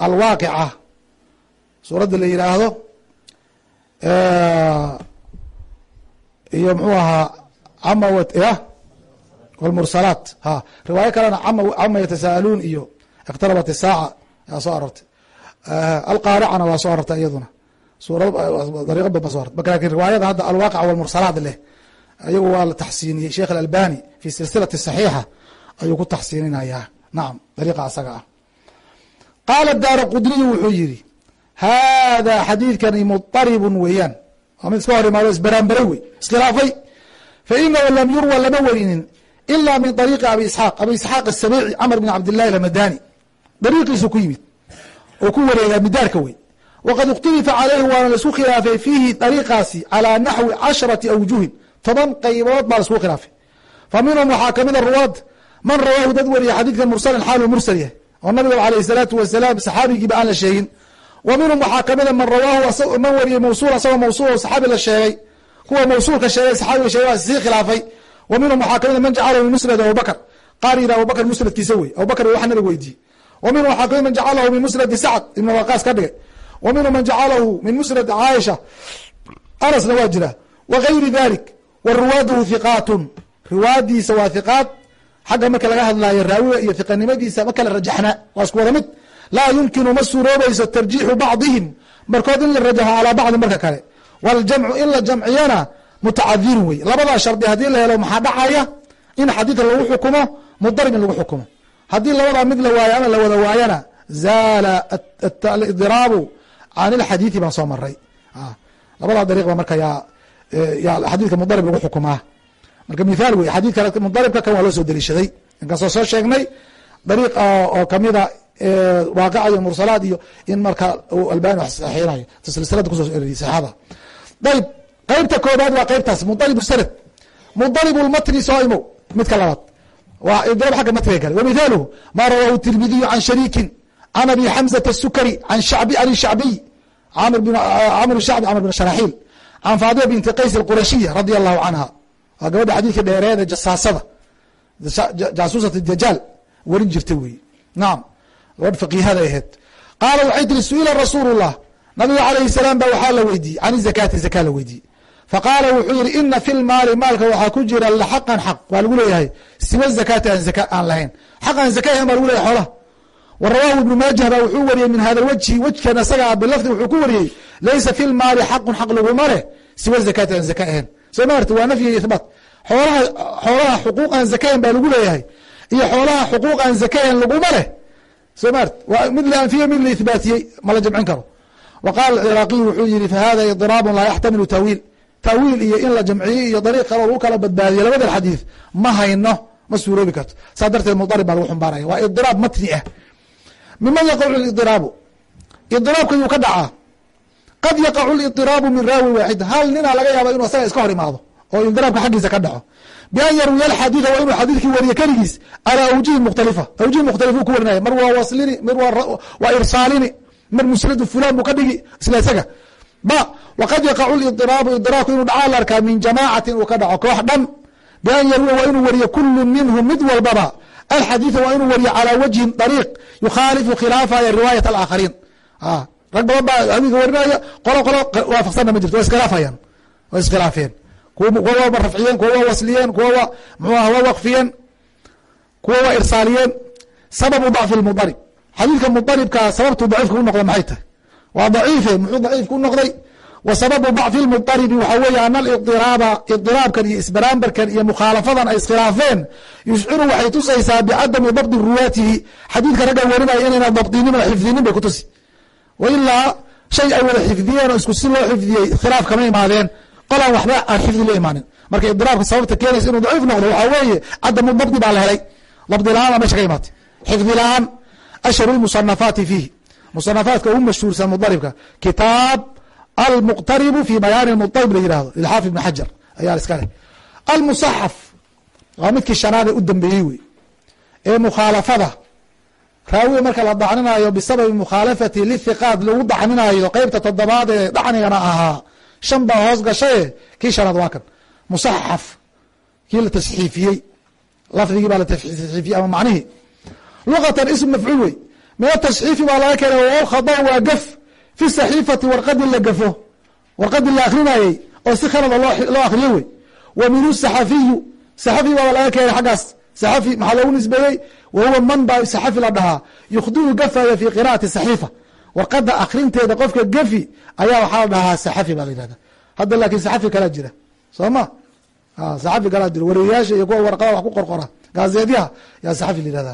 S1: alwaaqica. Suuradda la yidhaahdo iyo mxuu ahaa cama y wlmursalaat ha riwaayo kalena cama yatasaaluun iyo iqtarabat isaaca yaa soo aroortay alqaaricana waa soo arortay iyaduna. Dariiqa bad ba so laakiin riwaayada hadda alwaaqica walmursalaat leh ayagu waa la taxsiiniyey sheekh alalbani fi silsilati saxiixa ayuu ku taxsiininayaa. Nacam dariiqa asaga ah. Qaala daara qudniyu wuxuu yidhi hada xadiidkani muطaribun weeyaan. Waa mid iska hor imaado isbaraanbaray wey iskhilaafay fainahu lam yurwa lama werinin ila min ariiqi abi isxaaq. Abi isxaaq asabici camr bin cabdillahi almadani. Dariiqiisu ku yimid oo ku wareegaa midaarka wey. Waqad ikhtilifa calayhi waana la isku khilaafay fiihi dariiqaasi calaa naxwi casharati awjuhin. Toban qaybood baa la isku khilaafay. Fa minhum waxaa kamida ruwaad man rawaahu dad wariya xadiidkan mursalan xaalu mursal yahay oo nabiga alayh salaatu wasalaam saxaabigiiba aan la sheegin. Wa minhum waxaa kamida man rawaahu man wariyey mawsuul asagoo mawsuul saxaabi la sheegay. Kuwa mawsuulka sheegay saxaabiga sheegay waa sii khilaafay. Wa minhum waxaa kamida man jacalahu min musnad abubakr qaar yidhi abubakr musnadkiisa wey abubakr wax nabiga weydiiyey. Wa minhum waxaa ka mid man jacalahu min musnadi sacd ibn waqaas ka dhigay. Wa minhum man jacalahu min musnadi caaisha anasna waa jira. Wa gayri dalik wa ruwaaduhu hiqaatun riwaadiisa waa hiqaat xagga marka laga hadlaayo raawiga iyo hiqanimadiisa ma kala rajaxna waa isku wada mid. Laa yumkinu ma suuroobayso tarjiixu bacdihim. Markood in la rajaxo calaa bacdi marka kale. Waljamcu in la jamciyana mutacadiru wey labadaa shardi haddii la helo maxaa dhacaya? In xadiidka lagu xukumo mudarib in lagu xukumo. Haddii labadaa mid la waayo ama la wada waayana zaala idiraabu can ilxadiidi baan soo maray labadaa dariiq ba marka yaa yaa xadiidka mudarib lagu xukumaa marka miaal wey xadiidka mudaribka kan waa loo soo deliishaday. Inkastoo soo sheegnay dariiq ah, oo kamida eh, waaqac iyo mursalaad iyo in marka albani wax saxiinayo silsilada ku soo eriyay saxaada ayb koobaad waa qeybtaas mudarib sanad mudarib lmatni soo midka labaad. Waa idiraab xagga matniga kale ma rawahu tirmidiyu can shariikin can abi xamzata asukari an shacbi an shacbiy camr bn shacbi camr bin ah, sharaaxiil can faadima binti qays alqurashiya radia allahu canha waa gabadha xadiidka dheereeda jasaasada. Jaasuusat dajaal warin jirta weeye nacam gabadh faqiihada aheed qaala waxay tiri su'ila rasuulu الlah nabiga alayh salaam ba waxaa la weydiiyey can zakaati zaka la weydiiyey. Faqaala wuxuu yihi ina fi lmaali maalka waxaa ku jira laxaqan xaq. Waa lagu leeyahay siwa zakaati aan lahayn. Xaq aan zaka ahayn baa lagu leeyahay xoolaha. Wa rawaahu ibnu maajah baa wuxuu wariyey min hada lwajhi wejkan isaga bilafdi wuxuu ku wariyey laysa fi lmaali xaqun xaq laguma leh siwa zakaati aan zaka ahayn soo maarti waa nafyi iyo ihbaat xoolaha xoolaha xuquuq aan zaka ahayn baa lagu leeyahay iyo xoolaha xuquuq aan zaka ahayn laguma leh. Soo waa mid la anfiye mid la ihbaatiyey ma la jamcin karo. Wa qaala wuxuu yihi fahada idraabun laa yaxtamilu tawiil tawiil iyo in la jamciyo iyo dariiq kalo lagu kala badbaadiyo labada xadiid ma hayno ma suuroobi karto. Saa darteed mudarib baa lagu xumbaaraya. Waa idiraab matni ah. Miman yaqacu lidiraabu idiraabka yuu ka dhacaa qad yaqacu lidiraabu min raawi waaxid hal nina laga yaaba inuu asaga iska hor imaado oo idiraabka xaggiisa ka dhaco bian yarwiya alxadiida waa inuu xadiidkii wariyo keligiis calaa awjihin mukhtalifa awjihin mukhtalifa u ku warinaya mar waa waslini mar waa irsaalini mar musnadu fulan buu ka dhigi isla isaga ba wqad yaqacu idiraabu idiraabku inuu dhacaa la arkaa min jamaacatin uu ka dhaco koox dhan bian yarwiya waa inuu wariyo kulu minhum mid walbaba alxadiida waa inuu wariyo calaa wajhin dariiq yukhaalifu khilaafaya riwaayat alaakhariin rag badan baa xadiidka warinaya qolo qolo waafaqsanna ma jirto waa iskhilaafayaan waa iskhilaafeen kuwa waa rafciyeen kuwa waa wasliyeen kuwa waa mxuah waa waqfiyeen kuwa waa irsaaliyeen. Sababu dacfi mudarib xadiidka mudaribkaa sababtuu daciifka u noqda maxay tahay? Waa daciife muxuu daciifka u noqday? Wa sababu dacfi lmudaribi waxaa weeye ana alidiraaba idiraabkan iyo isbaraambarkan iyo mukhaalafadan ay iskhilaafeen yushciru waxay tusaysaa bicadami dabdi ruwaatihi. Xadiidka ragga warinaya inayna dabdinin oo xifdinin bay kutusi wa ilaa shay ay wada xifdiyeen oo isku si loo xifdiyey khilaaf kama imaadeen. Qolaan waxba aan xifdi la imaanin. Marka idiraabka sababta keenaysa inuu daciif noqdo waxaa weeye cadamu dabdi baa la helay. Dabdi la'aan baa meesha ka imaatay. Xifdi la'aan ashharu lmusanafaati fiihi. Musanafaadka ugu mashhuursan mudaribka kitaab almuqtaribu fi bayaani mudarib la yihahdo lilxaafid ibn xajar ayaa iska leh. Almusaxaf waa midkii shanaad ee u dambeeyey wey ee mukhaalafada raawiga marka la dacninayo bisababi mukhaalafati lithiqaat lagu dacninayo qeybta toddobaad ee dacnigana ahaa. Shan baa hoos gashaye kii shanaad waa kan. Musaxaf kii la tasxiifiyey. Lafdigii baa la tasxiifiyey ama macnihii. Luqatan ism mafcuul wey. Min atasxiifi baa laga keenay waw khada waa gaf. Fi saxiifati warqadii la gafo. Warqadii la akrinayey oo si khalada loo akriyo wey. Wa min saxafiyu. Saxafi baa laga keenay xaggaas. Saxafi maxaa loogu nisbeeyey wa huwa man baa saxafi la dhahaa yukhdiu gafaya fi qira'ati saxiifa warqada akrinteeda qofka gafi ayaa waxaa la dhahaa saxafi baa la yihahda hadda laakin saxafi kalaa jira soo ma saxafi kalaa jira wariyayaasha iyo kuwa warqada wax ku qorqora gaazeedyaha yaa saxafi la yihahda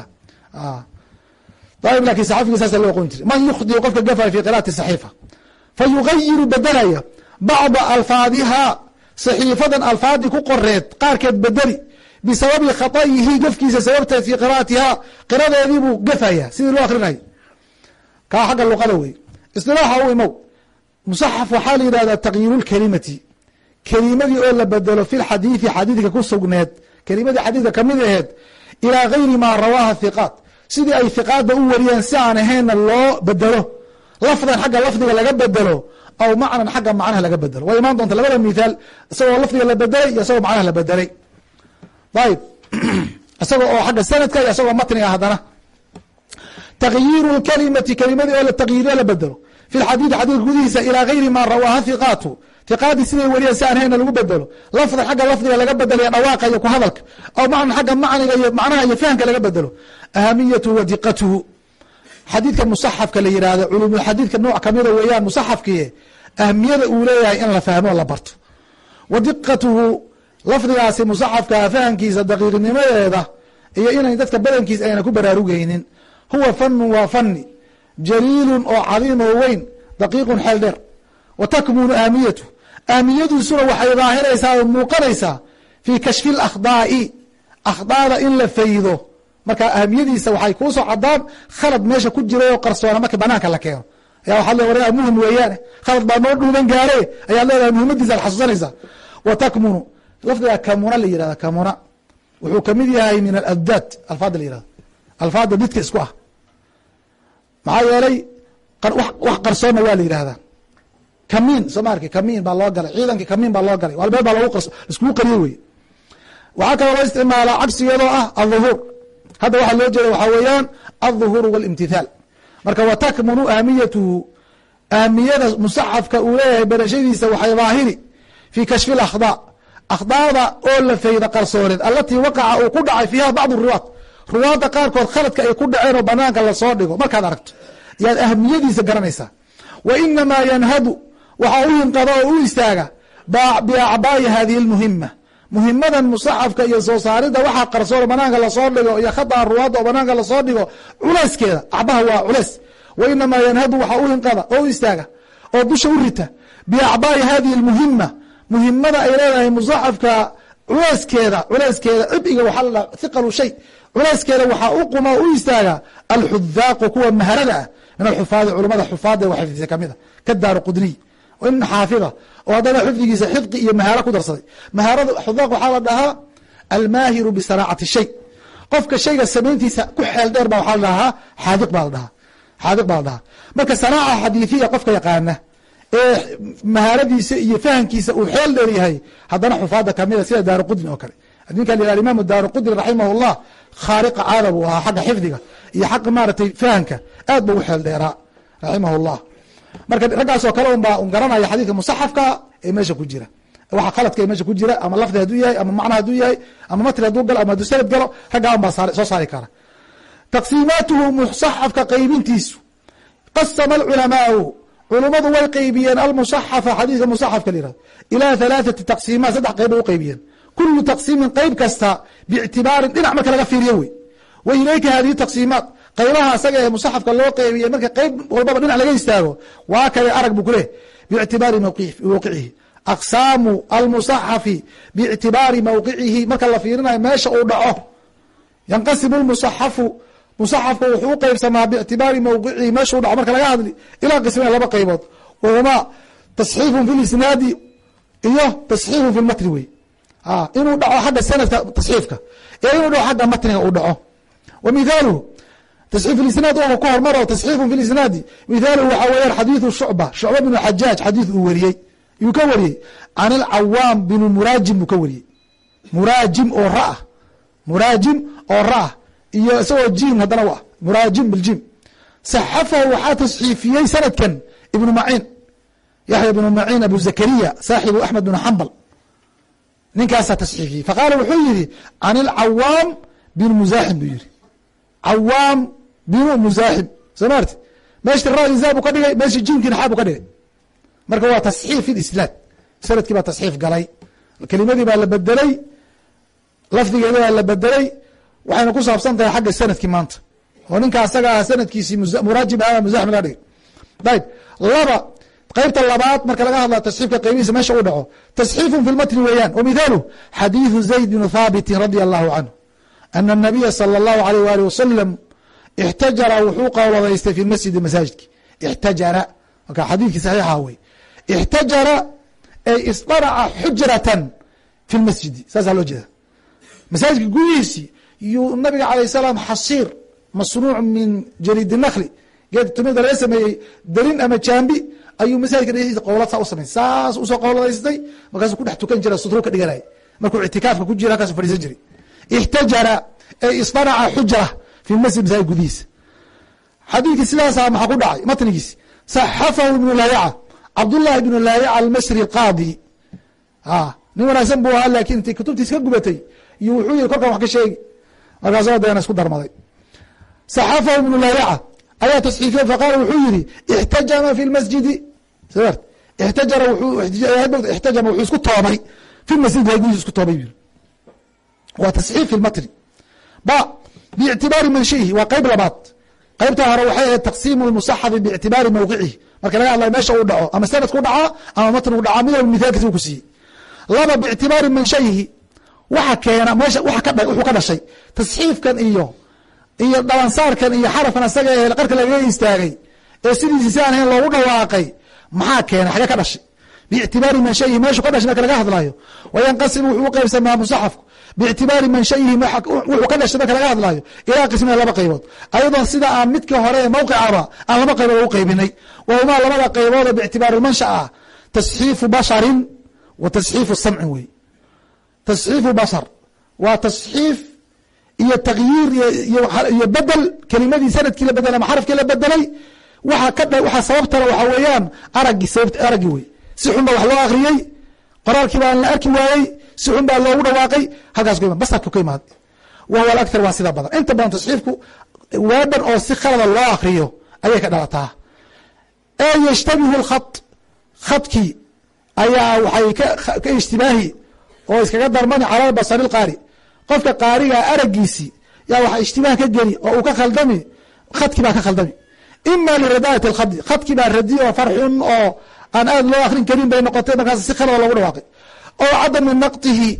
S1: ayb laakiin saxafigi saasa loo aqoon jiray man yukhdiu qofka gafaya fi qira'ati saxiifa fa bedelaya bacda alfaadiha saxiifadan alfaadii ku qoreed qaarkeed bedeli bisababi khatayihi gafkiisa sababteed fi qira'atiha qiradeedii buu gafaya sidii loo akrinayo kaa xagga luqada wey isilaaxa u imow musaxaf waxaa la yidhahdaa takyiiru lkelimati kelimadii oo la bedelo fi lxadiidi xadiidka ku sugneed kelimadii xadiidka ka mid aheed ilaa gayri maa rawaaha hiqaat sidii ay hiqaada u wariyeen si aan ahaynna loo bedelo lafdan xagga lafdiga laga bedelo aw macnan xagga macnaha laga bedelo way imaan doonta labada mithaal isagoo lafdiga la bedelay iyo isagoo macnaha la bedelay ayb isagoo [CLEARS THROAT] oo xagga sanadka iyo isagoo matniga haddana. Takyiiru lkalimati kelimadii oo la takyiiriyo la bedelo fi lxadiidi xadiidka gudihiisa ilaa gayri maa rawaaha hiqaatu hiqaadii siday wariyeen si aan hayna lagu bedelo lafdan xagga lafdiga laga bedelayo dhawaaqa iyo ku hadalka. Aw macnan xagga macniga iyo macnaha iyo fahamka laga bedelo ahamiyatuhu wa diqatuhu. Xadiidka musaxafka la yihahdo culumulxadiidka nooc kamida weeyaan musaxafkii ahmiyada uu leeyahay in la fahmo la barto. Wa diqatuhu lafdigaasi musaxafka fahamkiisa daqiiqnimadeeda iyo inay dadka badankiisa ayna ku baraarugeynin huwa fanun waa fani jaliilun oo cadiim oo weyn daqiiqun xeel dheer. Wa takmunu ahamiyatu ahmiyadiisuna waxay daahiraysaa oo muuqanaysaa fii kashfi lakhdaai akhdaada in la faydo. Marka ahamiyadiisa waxay kuusoo cadaan khalad meesha ku jiray oo qarsoona marka banaanka la keeno. Ayaa waxaad le war muhiim weeyaane. Khalad baa noo dhuuban gaare ayaad leedahay muhimadiisa ad xasuusanaysaa. Wa takmunu lafdiga kamuna la yihahda kamuna wuxuu kamid yahay min aladdaad alfaada la yihahdo alfaada didka isku ah maxaa yeelay wax qarsoonna waa la yidhahdaa kamiin soo ma arki kamiin baa loo galay ciidankii kamiin baa loo galay walbeel baa laiskugu qariyo wey waxaa kaloo loo isticmaalaa cagsigeedoo ah aلظuhuur hadda waxaa loo jeeda waxaa weeyaan aلظuhuur wاlimtithaal marka watakmunu ahmiyatuhu ahmiyada musaxafka uu leeyahay barashadiisa waxay daahiri fi kashfi اlakhdaa akhdaada oo la fayda qarsooneed alatii waqaca uu ku dhacay fiiha bacd ruwaat ruwaadda qaarkood khaladka ay ku dhaceen oo banaanka la soo dhigo markaad aragto yaad ahmiyadiisa garanaysaa wa inamaa yanhadu waxaa u hinqada oo u istaaga biacbaa'i hadihi اlmuhima muhimadan musaxafka iyo soo saarida waxaa qarsoon banaanka la soo dhigo iyo khadaa ruwaadda oo banaanka la soo dhigo culayskeeda acbaha waa culays wa inamaa yanhadu waxaa u hinqada oo u istaaga oo dusha u rita biacbaa'i hadihi اlmuhima muhimada ay leedahay musaxafka culayskeeda culayskeeda cibiga waxaa hiqalu shay culayskeeda waxaa u quma u istaaga alxudaaqu kuwa maharada ah min alxufaadi culamada xufaada wa xifdisa kamida ka daaru qudniy in xaafida oo haddana xifdigiisa xifqi iyo mahaaro ku darsaday. Mahaarada xudaaq waxaa la dhahaa almaahiru bisanaacati shay. Qofka shayga samayntiisa ku xeel dheer ba waxaa la dhahaa xaadiq baa la dhahaa xaadiq baa la dhahaa marka sanaaca xadiifiya qofka yaqaana ee mahaaradiisa iyo fahamkiisa uu xeel dheer yahay haddana xufaada kamida sida daaru qudni oo kale. Ninka la imam daaru qudni raximah llah khaariqa caada buu ahaa xagga xifdiga iyo xagga maaragtay fahamka aad ba u xeel dheeraa raximah llah marka raggaasoo kale un baa un garanaya xadiidka musaxafka ee meesha ku jira. Waxa khaladka ee meesha ku jira ama lafdi hadduu yahay ama macna hadduu yahay ama matri hadduu galo ama hadduu sanad galo raggaa un baa soo saari kara. Taqsiimaatuhu musaxafka qaybintiisu. Qasama alculamaau culummadu way qeybiyeen almusaxafa xadiidka musaxafka la yihahdo ilaa halaaثati taqsiimaat saddex qayb bay u qeybiyeen kulu taqsiimin qeyb kasta biictibaarin dhinac marka laga fiiriyo wey. Wa ilayka hadihi taqsiimaat qaybaha asaga ee musaxafka loo qeybiyey marka qeyb walbaba dhinac laga istaago waa kale arag bu kuleh biictibaari mawqicihi aqsaamu almusaxafi biictibaari mawqicihi marka la fiirinayo meesha uu dhaco. Yanqasimu lmusaxafu musaxafka wuxuu u qeybsamaa bictibaari mawqicihi meeshuu dhaco marka laga hadli ilaa qismeen laba qaybood. Wahumaa tasxiifun fi lisnaadi iyo tasxiifun fi lmatni wey. Inuu dhaco xagga sanadka tasxiifka ee inuu dhaco xagga matniga uu dhaco. Wa mithaaluhu tasxiif isnaad oo ku hormaro tasxiifun fi isnaadi. Mithaaluhu waxaa weyaan xadiidu shucba shucba binu xajaaj xadiid uu weriyey yuu ka wariyey. Can ilcawaam binu muraajim buu ka wariyey. Muraajim oo ra muraajim oo ra iyo isagoo jim haddana u ah muraajim biljim saxafahu waxaa tasxiifiyey sanadkan ibnu maciin yaxya bnu maciin abu zakariya saaxibu axmed bnu xambal ninkaasaa tasxiifiyey faqaala wuxuu yihi can ilcawaam binu musaaxim buu yihi cawaam binu musaaxim soo maarti meeshti ra buu ka dhigay meeshii jimkii naxaa buu ka dhigay. Marka waa tasxiif fi isnaad sannadkii baa tasxiif galay. Kelimadii baa la bedelay lafdigeedi baa la bedelay waxayna ku saabsan tahay xagga sanadki maanta. Oo ninka asaga ah sanadkiisi muraajim ama ah, muzaxmi laga dhigay. Ayb laba qeybta labaad marka laga hadla tasxiifka qeybihiisa meesha u dhaco. Tasxiifun fi lmatni weeyaan. O xadiidu zayd bnu thaabitin radia allahu canhu ana anabiya sala allahu alayh waali wasalam ixtajara wuxuu qowladaystay fi masjidi masaajidki. Ixtajara marka xadiidkii saxiixa wey ixtajara ay isdanaca xujratan fi lmasjidi saasaa loo jeeda masaajidka gudihiisii yuu nabiga alayh salaam xasiir masnuuc min jariidi nakli geed tumida laga sameeyey darin ama jaambi ayuu masaajidka dhexdiisa qowlad saa u samey saas u soo qowladaystay markaasuu ku dhex tukan jira sutru ka dhiganay. Markuu ictikaafka ku jira halkaasu fadhiisan jiray. Ixtajara ay isdaraca xujra fi masjid masaajid gudihiisa. Xadiidkii sidaasa maxaa ku dhacay? Matnigiisi saxafahu ibnu laayaca cabdullahi ibnu laayaca almasri alqaadi. Nin wanaagsan buu ahaa laakiin intay kutubtiis ka gubatay. Iyo wuxuu yihi kolkan wax ka sheegi markaasoo deena isku darmaday. Saxafahu ibnu laayaca ayaa tasxiifiyey faqaala wuxuu yihi ixtajama fi lmasjidi ixtajara ixtajama wuxuu isku toobay. Fi masjid gudihiisa isku toobay waa tasxiif fi lmatni ba bictibaari manshiihi waa qeyb labaad. Qeybta hore waxay ahayd taqsiimu lmusaxafi biictibaari mawqicihi marka laga hadlayo meesha uu dhaco ama sanadku dhaca ama matnigu dhaca mid walba ku siiyey. Laba biictibaari manshayihi waxa keena meesha wuxuu ka dhashay. Tasxiifkan iyo iyo dhalansaarkan iyo xarafkan asaga ee qarka lagaga istaagay ee sidiisi si aan ahayn loogu dhawaaqay maxaa keena? Xage ka dhashay. Biictibaari manshayihi meeshu ka dhashay marka laga hadlayo wayanqasimu wuxuu u qeybsamaa musaxafku bictibaari manshayihi wuxuu ka dhashay marka laga hadlayo ilaa qismina laba qaybood. Ayadoo sida aan midkii hore ee mawqicaba aan laba qaybood ugu qaybinay. Wahumaa labada qaybood oo biictibaari mansha ah tasxiifu basharin wa tasxiifu samcin wey tasxiifu bashar waa tasxiif iyo takyiir iyo bedel. Kelimadii sannadkii la bedelay ama xarafkii la bedelay waxa ka waxaa sababtana waxaa weeyaan sababt araggii wey si xun ba wax loo akriyey qoraalkii baan la arki waayey si xun baa loogu dhawaaqay halkaas ku basarka ka imaad wahuwa alaktar waa sida badan. Inta badan tasxiifku weedhan oo si khalada loo akriyo ayay ka dhalataa. Ee yashtabihu lkhat khadkii ayaa waxay ka ishtibaahi oo iskaga darmani cala basari lqaari qofka qaariga aragiisii yaa waxa ishtibaah ka geli oo uu ka khaldami khadkii baa ka khaldami. Ima lirada'ati lkhadi khadkii baa radi oo farxun oo aan aad loo akrin karin bay noqotay markaas si khalada loogu dhawaaqay. Oo cadami naqtihi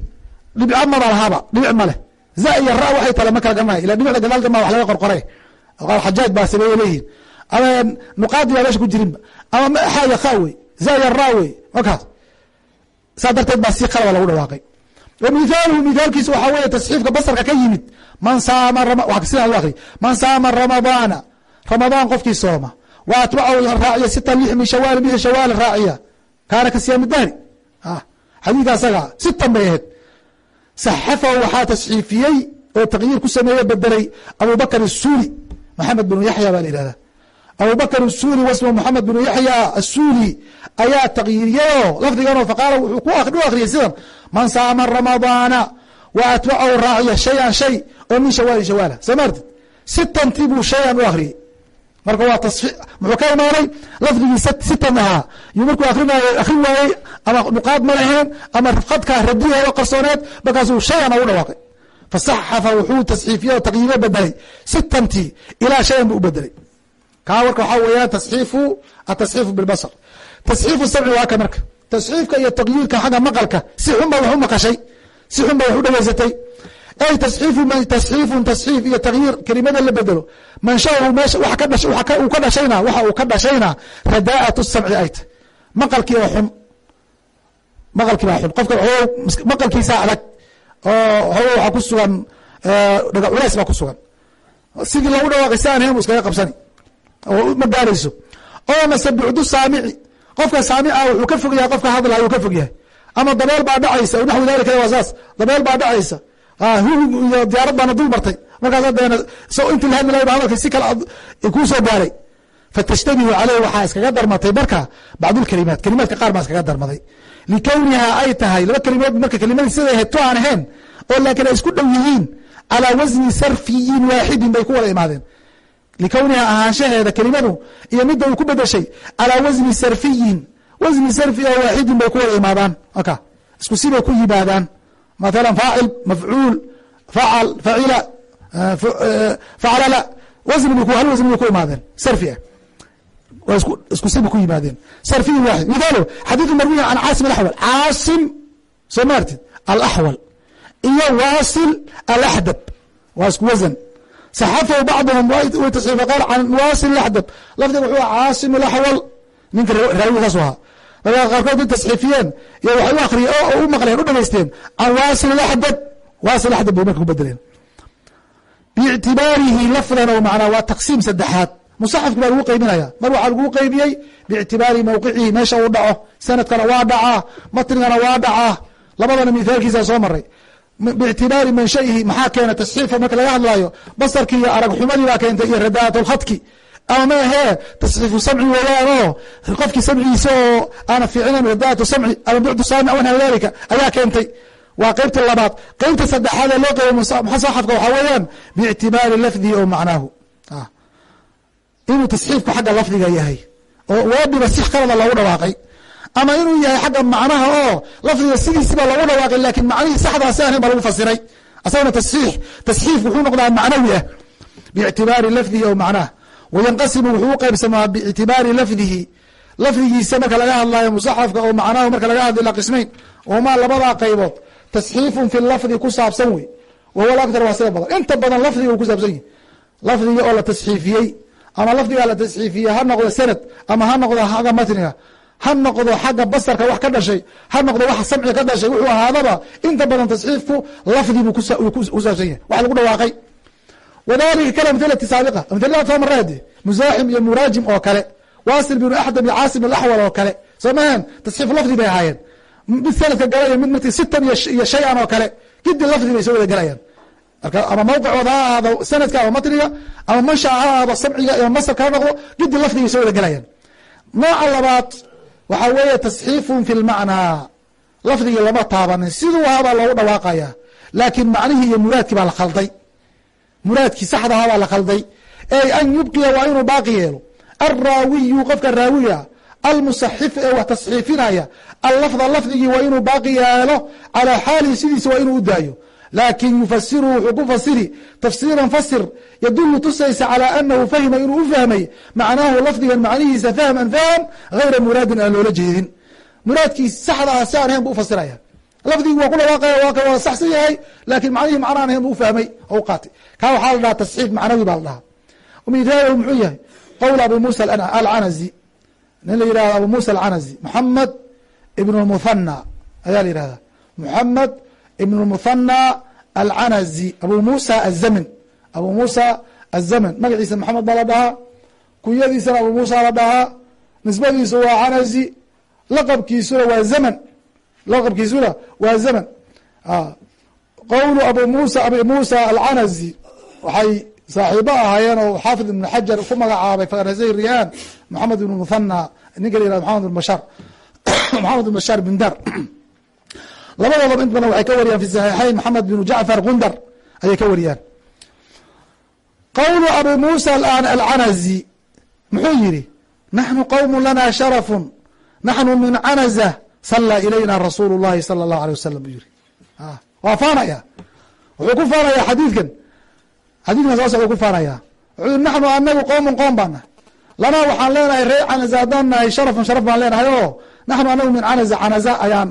S1: dhibco maba lahaba dhibic maleh za iyo ra waxay tale ma kala garanay ila dhibicda gadaalka ma wax laga qorqore xajaaj baa sameeye leeyihiin ama nuqaadi baa meesha ku jirinba ama xa iyo kha wey za iyo ra wey markaas saa darteed baa si khalada lagu dhawaaqay. Wa mithaaluhu mithaalkiisa waxaa weeye tasxiifka basarka ka yimid man saama sidaa lo akriy man saama ramadaana ramadaan qofkii sooma wa atbacahu raaciya sita lix min shawaali bisha shawaal raaciya kaana ka siyaami dahri xadiidka asaga sitan bay ahayd. Saxafahu waxaa tasxiifiyey oo takyiir ku sameeye bedelay abubakr الsuli maxamed binu yaxya baa la yihahda abubakr الsuli wasmu moxamed binu yaxya الsuli ayaa takyiiriyayoo lafdiganoo faqaala wuxuu u akriyay sidan man saama ramadaana wa atbacahu raaciya shayan shay oo min shawaali shawaala soo maartid sitantii buu shayan u akriyey marka waa muxuu ka imaanay lafdigii sitan ahaa yuu markuu akrinayo akrin waayey ama nuqaad ma laheen ama khadkaa radiyahay oo qarsooneed markaasuu shayan ugu dhawaaqay fasaxafa wuxuu tasxiifiye oo takyiiro bedelay sitantii ilaa shayan buu u bedelay kaa marka waxaa weeyaan tasxiifu atasxiifu bilbasar. Tasxiifu samci waa ka marka. Tasxiifka iyo takyiirka xagga maqalka si xun ba wax u maqashay si xun ba wax u dhageysatay ay tasxiifun tasxiif iyo takyiir kelimada la bedelo manshahu meesha uu ka dhashayna waxa uu ka dhashayna radaa'at samci ay maqalkii oo xun. Maqalkii baa xun. Qofka maqalkiisa adag oo waxaa ku sugan dhaga culays baa ku sugan. Sidii si aan ahayn bu iskaga qabsani ma gaarayso. Oo mase bucdu saamici. Qofka saamica wuxuu ka fog qofka hadlaya uu ka fog ama dabeel baa dhacaysa naxwi dalika waa saas. Dabeel baa dhacaysa. Iyo diyaarad baana dul martay markaas adeena so intii la hadlay ba hadalka si kale kuu gaaray. Fatashtabihu caleyh waxaa iskaga darmatay marka bacdulkalimaat kalimaadka qaar baa iskaga darmaday. Likownihaa ay tahay laba kelimood marka kelimadii siday ahayd to aan ahayn oo laakiin ay isku dhow yihiin calaa wasni sarfiyin waaxidin bay ku wada imaadeen likownihaa ahaanshaheeda kelimadu iyo midda uu ku bedeshay calaa wasni sarfiyin wasni sarfi oo waaxidin bay ku wada imaadaan aka isku sibay ku yimaadaan mathala faacil mafcuul facal facila facalala wasni hal wasni bay ku imaadeen sarfi ah waa isku siba ku yimaadeen sarfiyin waaxid mithaalo xadiidu marwiya can caasim alaxwal caasim soo maartid alaxwal iyo waasil alaxdab waa isku wasan saxafahu bacduhum way tasxiifa qaal can waasil alaxdab lafdiga wuxuu caasim alaxwal ninka raawiga saas ahaa dadaa qaarkood ay tasxiifiyeen iyo waxay u akriyeen oo u maqleen u dhamaysteen can waasil alaxdab waasil axdab bay marka ku bedeleen biictibaarihi lafdan o macnaa waa taqsiim saddexaad musaxafki baa lagu qeybinaya mar waxaa lagu qeybiyey biictibaari mawqicihi meesha uu dhaco sanadkana waa dhacaa matnigana waa dhacaa labadana mithaalkiisa soo maray biictibaari manshaihi maxaa keena tasxiifa marka laga hadlaayo basarkii iyo arag xumadii baa keentay iyo radaat lkhadki ama ma ahee tasxiifu samci weeyaan oo qofkii samcigiisa oo aana fiicinayn radaatu samci ama bucdu saami aw naxwi dalika ayaa keentay waa qeybta labaad qeybta saddexaad ee loo qeybo musaxafka waxaa weeyaan biictibaari lafdihi o macnaahu inuu tasxiifku xagga lafdiga yahay oo waadiba si qalada loogu dhawaaqay ama inuu yahay xagga macnaha oo lafdiga sidiisiba loogu dhawaaqay laakiin macnihii saxdaa si ahayn ba lagu fasiray. Asagana tasxiix tasxiif wuxuu noqdaa macnawi ah. Biictibaari lafdihi o macnaah wayanqasimu wuxuu u qeybsamaa biictibaari lafdihi. Lafdigiisa marka laga hadlayo musaxafka oo macnahu marka laga hadla qismayn omaa labadaa qaybood tasxiifun fi lafdi ku saabsan wey. Wahuwa aktar waa sida badan. Inta badan lafdiga uu ku saabsan yahi lafdiga oo la tasxiifiyey ama lafdigaa la tasxiifiye ha noqdo sanad ama ha noqdo xagga matniga ha noqdo xagga basarka wax ka dhashay ha noqdo wax samciga ka dhashay wuxuu ahaadaba inta badan tasxiifku lafdi buu ku saabsan yahay wax lagu dhawaaqay. Wadalika kal amhilati saabiqa amhilada soo marade musaaxim iyo muraajim oo kale wasil binu axdam iyo caasim alaxwal oo kale. Soo mahan tasxiif lafdi bay ahaayeen. Mid sanadka galaya mid marti sitan iyo shay-an oo kale gidi lafdi bay soo wada gelayaan marka ama mawqicooda ha ahaado sanadka ama matniga ama mansha ha ahaado samciga ama masarka ha noqdo gidi lafdigay soo wada gelayaan nooca labaad waxaa weeye tasxiifun fi lmacnaa lafdigii lama taabanin siduu ahabaa loogu dhawaaqaya. Laakiin macnihii iyo muraadkii baa la khalday. Muraadkii saxda ahaa baa la khalday. Ey an yubqiya waa inuu baaqi yeelo. Alraawiyu qofka raawiga almusaxif ee wax tasxiifinaya allafda lafdigii waa inuu baaqi yeelo calaa xaalihi sidiisa waa inuu u daayo laakin yufasiru wuxuu ku fasiri tafsiiran fasir yadulu tusaysa calaa anahu fahima inuu u fahmay macnaahu lafdigan macnihiisa fahman fahm hayra muraadin aan loola jeedin muraadkiis saxda ah si aan ahayn bu ufasiraya lafdigii waa ku dhawaaqaya waa saxsan yahay laakin macnihii macnaan ahayn bu ufahmay oo u qaatay kaa waxaa la dhahaa tasxiif macnawi baa la dhahaa mithaalahu muxuu yahay qowl abu musa alcanazi nin la yihahdo abu musa alcanazi moxamed ibn lmuthana ayaa la yihahda moxamed ibn lmuthana alcanazi abu musa azamin abu musa azamin magaciisa maxamed baa la dhahaa kunyadiisana abu musa la dhahaa nisbadiisu waa canazi laqabkiisuna waa zaman laqabkiisuna waa zaman qowlu abu musa abi musa alcanazi waxay saaxiibo ahaayeen oo xaafid ibn xajar ku magacaabay farasay riyan maxamed ibn muthana ninka la yihahdo maxamed bashar. [COUGHS] Maxamed ibn bashar bin [COUGHS] dar labadoodaba int badan waxay ka wariyaan fi saxiixayn maxamed binu jacfar gundar ayay ka wariyaan. Qowlu abi musa alcanazi muxuu yihi naxnu qowmu lana sharafun naxnu min canaza sallaa ilayna rasuulu llahi sala allahu alيه wasalam buu yihi waa faanaya wuxuu ku faanaya xadiidkan. Xadiidkan saas u ku faanaya wuxuu yihi naxnu anagu qowmun qoom baan nahay lanaa waxaan leenahay ree canaza haddaan nahay sharafun sharaf baan leenahay o naxnu anagu min canaza canaza ayaan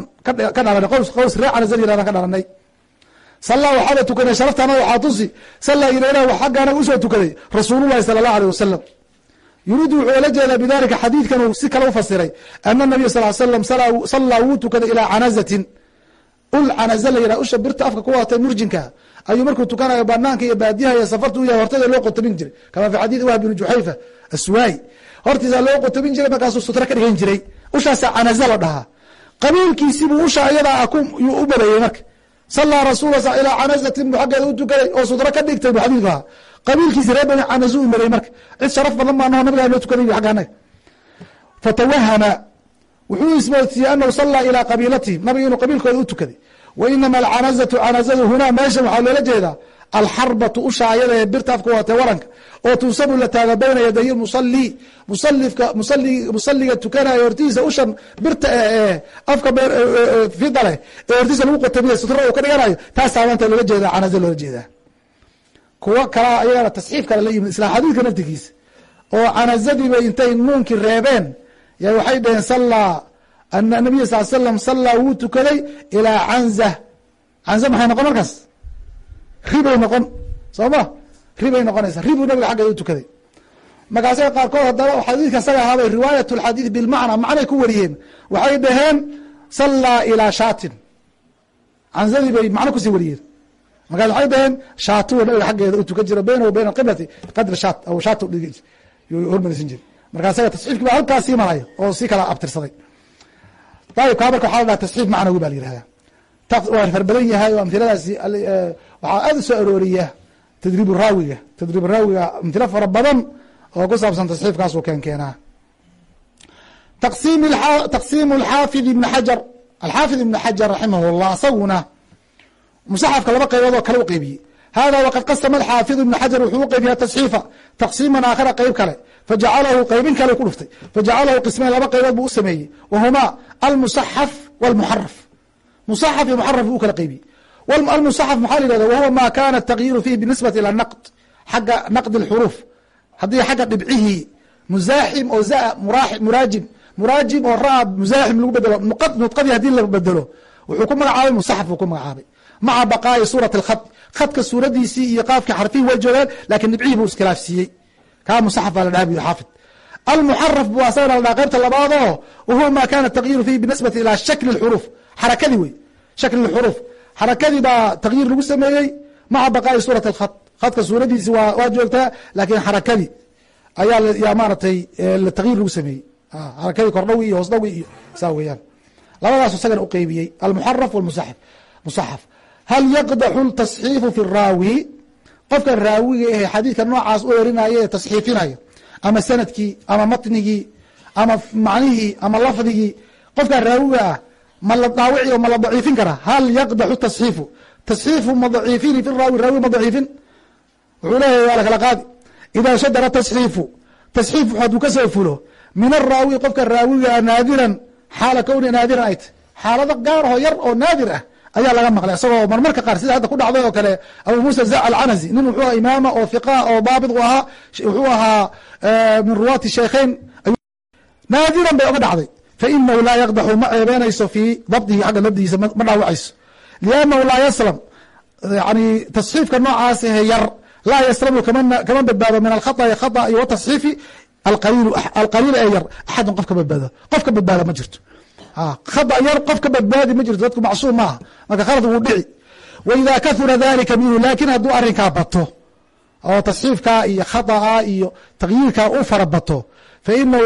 S1: ka dhalanay qows qows ree canaza yirahdaan ka dhalanay sallaa waxaaba tukanay sharaftaana waxaa tusi sallaa ilayna wax xagga anaga u soo tukaday rasuulullahi sala allahu aleyh wasalam yuriidu wuxuu ola jeedaa bidalika xadiidkan uu si kale u fasiray ana nabiya sal slam sallaa wuu tukaday ilaa canazatin ul canaza la yidhah usha birta afka ku wadatay murjinka ayuu markuu tukanayo banaanka iyo baadiyaha iyo safarta u yahay hortada loo qotabin jiray kama fi xadiid wahb bn juxayfa aswaay hortiisa loo qotabin jiray markaasuu sutra ka dhigan jiray ushaasa canaza la dhahaa. Qabiilkiisibuu usha ayadaa yuu u bareeyey marka. Sallaa rasuul ilaa canazatin bu xaggeeda u tukaday oo sutra ka dhigtay bu xadiidku ahaa. Qabiilkiisi reer bani canazu u marey marka. Cid sharaf badan baa naho nabigaa loo tukaday agga anaga. Fatawahama wuxuu ismoodsiiyey anahu sallaa ilaa qabiilatihim nabiga inuu qabiilkooda u tukaday. Wa inama alcanazatu canazadu hunaa meeshan waxaa loola jeedaa alxarbatu usha ayada ee birta afka watee waranka oo tunsabu la taaga bayna yaday musali musalifka musali musaliga tukanayo hortiisa ushan birta ee afka fida leh ee hortiisa lagu qotabiya sutra uu ka dhiganayo taasaa maanta loola jeedaa canaza loola jeedaa. Kuwo kalaa ayagana tasxiif kale la yimid isla xadiidka naftigiisa oo canazadiibay intay nuunkii reebeen. Ya waxay dhaheen sallaa nabiya sal slam sallaa wuu tukaday ilaa canza. Canza maxay noqon markaas ribay noqon soo ma ribay noqonaysa. Ribuu nabiga xaggeeda tukaday. Markaasa qaarkood haddaba xadiidka isaga ahaabay riwaayat lxadiid bilmacna macnay ku wariyeen. Waxay dhaheen sallaa ilaa shaatin. Canzadii bay macno ku sii wariyeen. Markaas waxay dhaheen shaatuwa nabiga xaggeeda u tukan jira baynahu bayna qiblati qadra shaat aw shaatu dhig hormarisan jiri marka isaga tasxiifkii baa halkaas sii maraya oo si kala abtirsaday. Ayib kaa marka waxaa la dhaha tasxiif macnawi baa la yihahda waa far badan yahay oo amhiladaasi waxaa aad u soo arooriya tadriib raawiga. Tadriib raawiga amhilo fara badan oo ku saabsan tasxiifkaasuu keen keenaa. Taqsiimu alxaafid ibni xajar alxaafid ibni xajar raximah llah isaguna musaxafka laba qaybood oo kale u qeybiyey. Hada wqad qasma alxaafiظ ibn xajar wuxuu u qeybiya tasxiifa taqsiiman aakhira qeyb kale. Fajacalahu qeybin kale ku dhuftay. Fajacalahu qismayn laba qaybood buu u sameeyey. Wahumaa almusaxaf wاlmuxaraf musaxaf iyo muxaraf buu u kala qeybiyey almusaxaf maxaa la yihahda wahuwa ma kana tagyiru fihi binisbati ilى naqd xagga naqdi اlxuruuf haddii xagga dhibcihii musaaxim oo za muraajim muraajim oo ra musaaxim lagu bedelo nudqadii hadii la bedelo wuxuu ku magacaabay musaxaf buu ku magacaabay maca baqaa'i suurati اlkhad khadka suuradiisii iyo qaafka xarfihi way joogaan lakin dhibcihii buu iskhilaafsiiyey kaa musaxaf baa la dhaha bu xaafid almuxaraf bu asagana la dhaha qaybta labaadoo wahuwa ma kana tagyiru fihi binisbati ilaa shakli اxuruuf xarakadii wey shakli اxuruuf xarakadii baa tagyiir lagu sameeyey. Maca baqaa'i suurati اlkhad khadka suuradiisi waa joogtaa laakiin xarakadii ayaa maaratay tagyiir lagu sameeyey. Xarakadii kordhawi iyo hoosdhawi iyo saa weeyaan. Labadaas isagana u qeybiyey almuxaraf wmusaxaf musaxaf hal yaqdaxu tasxiifu fi raawi? Qofka raawiga ahe xadiidka noocaas u erinaya ee tasxiifinaya ama sannadkii ama matnigii ama macnihii ama lafdigii qofka raawiga ah ma la dhaawici oo ma la daciifin karaa? Hal yaqdaxu tasxiifu? Tasxiifu ma daciifini fi raawi raawi ma daciifin? Wuxuu leeyahy waa lakala qaadi. Idaa shadara tasxiifu tasxiif hadduu ka soo fulo min araawi qofka raawiga naadiran xaala kowni naadiran ay xaalado gaar oo yar oo naadir ah ayaa laga maqlay isagoo marmarka qaar sida hadda ku dhacday oo kale abu musa zac alcanazi nin wuxuu aha imaama oo hiqa oo daabit u ahaa wuxuu ahaa min ruwaati shaykhayn naadiran bay oga dhacday fainahu laa yaqdaxu ma ceebeynayso fii dabdihi xagga dabdigiisa ma dhaawacayso liannahu laa yaslam yani tasxiifka noocaas ahe yar laa yaslamu kama badbaado min alkhaطأi khaطأ iyo watasxiifi alqaliil ee yar axadun qof ka badbaado qof ka badbaada ma jirto khada yar qof ka badbaadi ma jirto dadku macsuum maaha marka khalad wuu dhici wa ida kahura dalika minhu lakin hadduu arrinkaa bato oo tasxiifkaa iyo khada'a iyo takyiirkaa u fara bato fainahu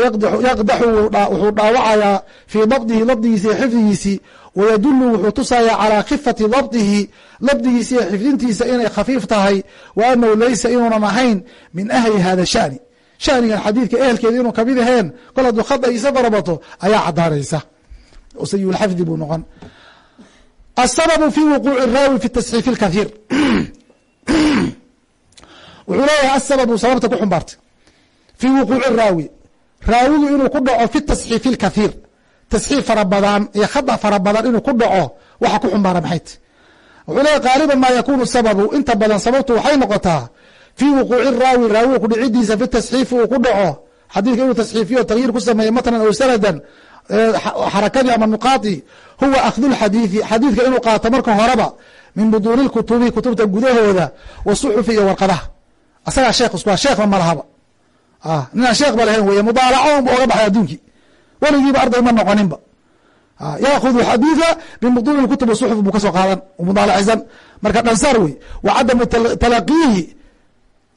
S1: yaqdaxu wuxuu dhaawacayaa fii dabdihi dabdigiisi iyo xifdigiisii wayadulu wuxuu tusayaa calaa khifati dabdihi dabdigiisi iyo xifdintiisa inay khafiif tahay wa anahu laysa inuunan ahayn min ahli hada shani. Shanigan xadiidka ehelkeeda inuu ka mid aheen kol hadduu khadagiisa fara bato ayaa cadaanaysa sayulxafdi buu noqon. Asababu fi wuquuci raawi fi tasxiifi اlkathiir wuxuu leeyahay asababu sababta ku xumbaartay. Fii wuquuci raawi raawigu inuu ku dhaco fi tasxiifi اlkathiir tasxiif fara badan iyo khada fara badan inuu ku dhaco waxa ku xumbaara maxay ti wuxuu leeyahy qaaliban maa yakunu sababu. Inta badan sababtu waxay noqotaa fii wuquuci raawi raawiga kudhicidiisa fi tasxiifi uu ku dhaco. Xadiidka inuu tasxiifiyo tagyiir ku sameeyo matnan aw sanadan xarakadii ama nuqaadii huwa akhdu lxadiidi xadiidka inuu qaato marka horeba min buduuni lkutubi kutubta gudahooda wa suxufi iyo warqadaha. Asagaa sheekh isku sheekhba ma lahaba ninaan sheekh ba lahayn wey mudaalaco bu oga baxay adduunkii. Weligiiba arday ma noqoninba. Yaakudu xadiida min buduuni kutub suxuf buu ka soo qaadan mudaalacisan marka dhansaar wey wa cadamu talaqiihi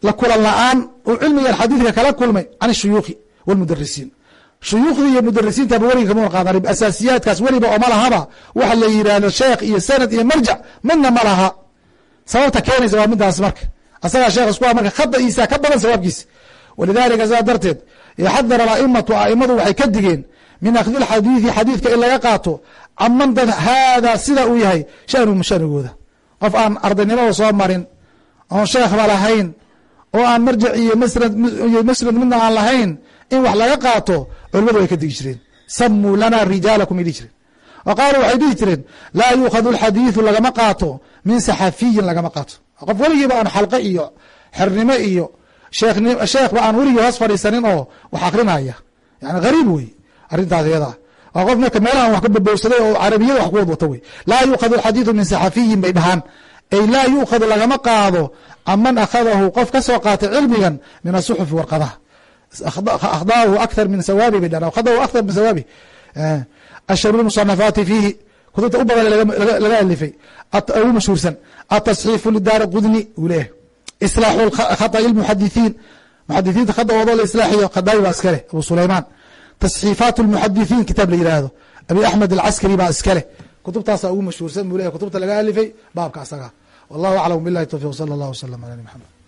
S1: la kulan la'aan uu cilmigan xadiidka kala kulmay can shuyuukhi wاlmudarisiin shuyuukhdii iyo mudarisiintaba weliga kama war qaadan asaasiyaadkaas weliba oo ma lahaba. Waxa la yidhahdo sheekh iyo sanad iyo marjac midna ma laha. Sababta keenaysa waa midaas marka. Asagaa sheekh isku marka khada isa ka badan sawaabkiisa walidalika saa darteed yaxadar aimatu aimadu waxay ka digeen min akhdi xadiidi xadiidka in laga qaato caman dad haada sida uu yahay shanuhum shanigooda qof aan ardaynimada soo marin oon sheekhba lahayn oo aan marjac iyo iyo masnad midna aan lahayn in wax laga qaato culimadu way ka digi jireen. samuu lana rijaalakum ay jireen wa qaaluu waxay dhihi jireen laa yuukhadu alxadiidu lagama qaato min saxafiyin lagama qaato qof weligiiba aan xalqe iyo xernimo iyo sheekhba aan weligii hoos fadhiisanin oo wax akrinaya. Yani gariib wey arrintaas iyada. Waa qof marka meelahan wax ka babowsaday oo carabiyada wax ku wad wata wey laa yuukhadu alxadiidu min saxafiyin bay dhahaan. Ay laa yuukhadu lagama qaado aman akhadahu qof ka qaatay cilmigan min asuxufi warqadaha. Akhdaahu akthar min sawaabi bay dhahaan. Akhadahu akthar min sawaabi. Ashharu lmusanafaati fiihi. Kutubta u badan laga alifay. Ugu mashhuursan. Atasxiifu lidaari qudni uu leeyahay islaaxu khata'i lmuxadithiin muxadithiinta khadaoodo la islaaxiyo khadaawi baa iska leh abu sulaymaan tasxiifaat lmuxadithiin kitaab la yidhaahdo abi axmed alcaskari baa iska leh kutubtaasa ugu mashhuursan buu leyahy kutubta laga alifay baabka asaga wallahu aclam bilahi towfiq sala allah wasalam ala nabi maxamed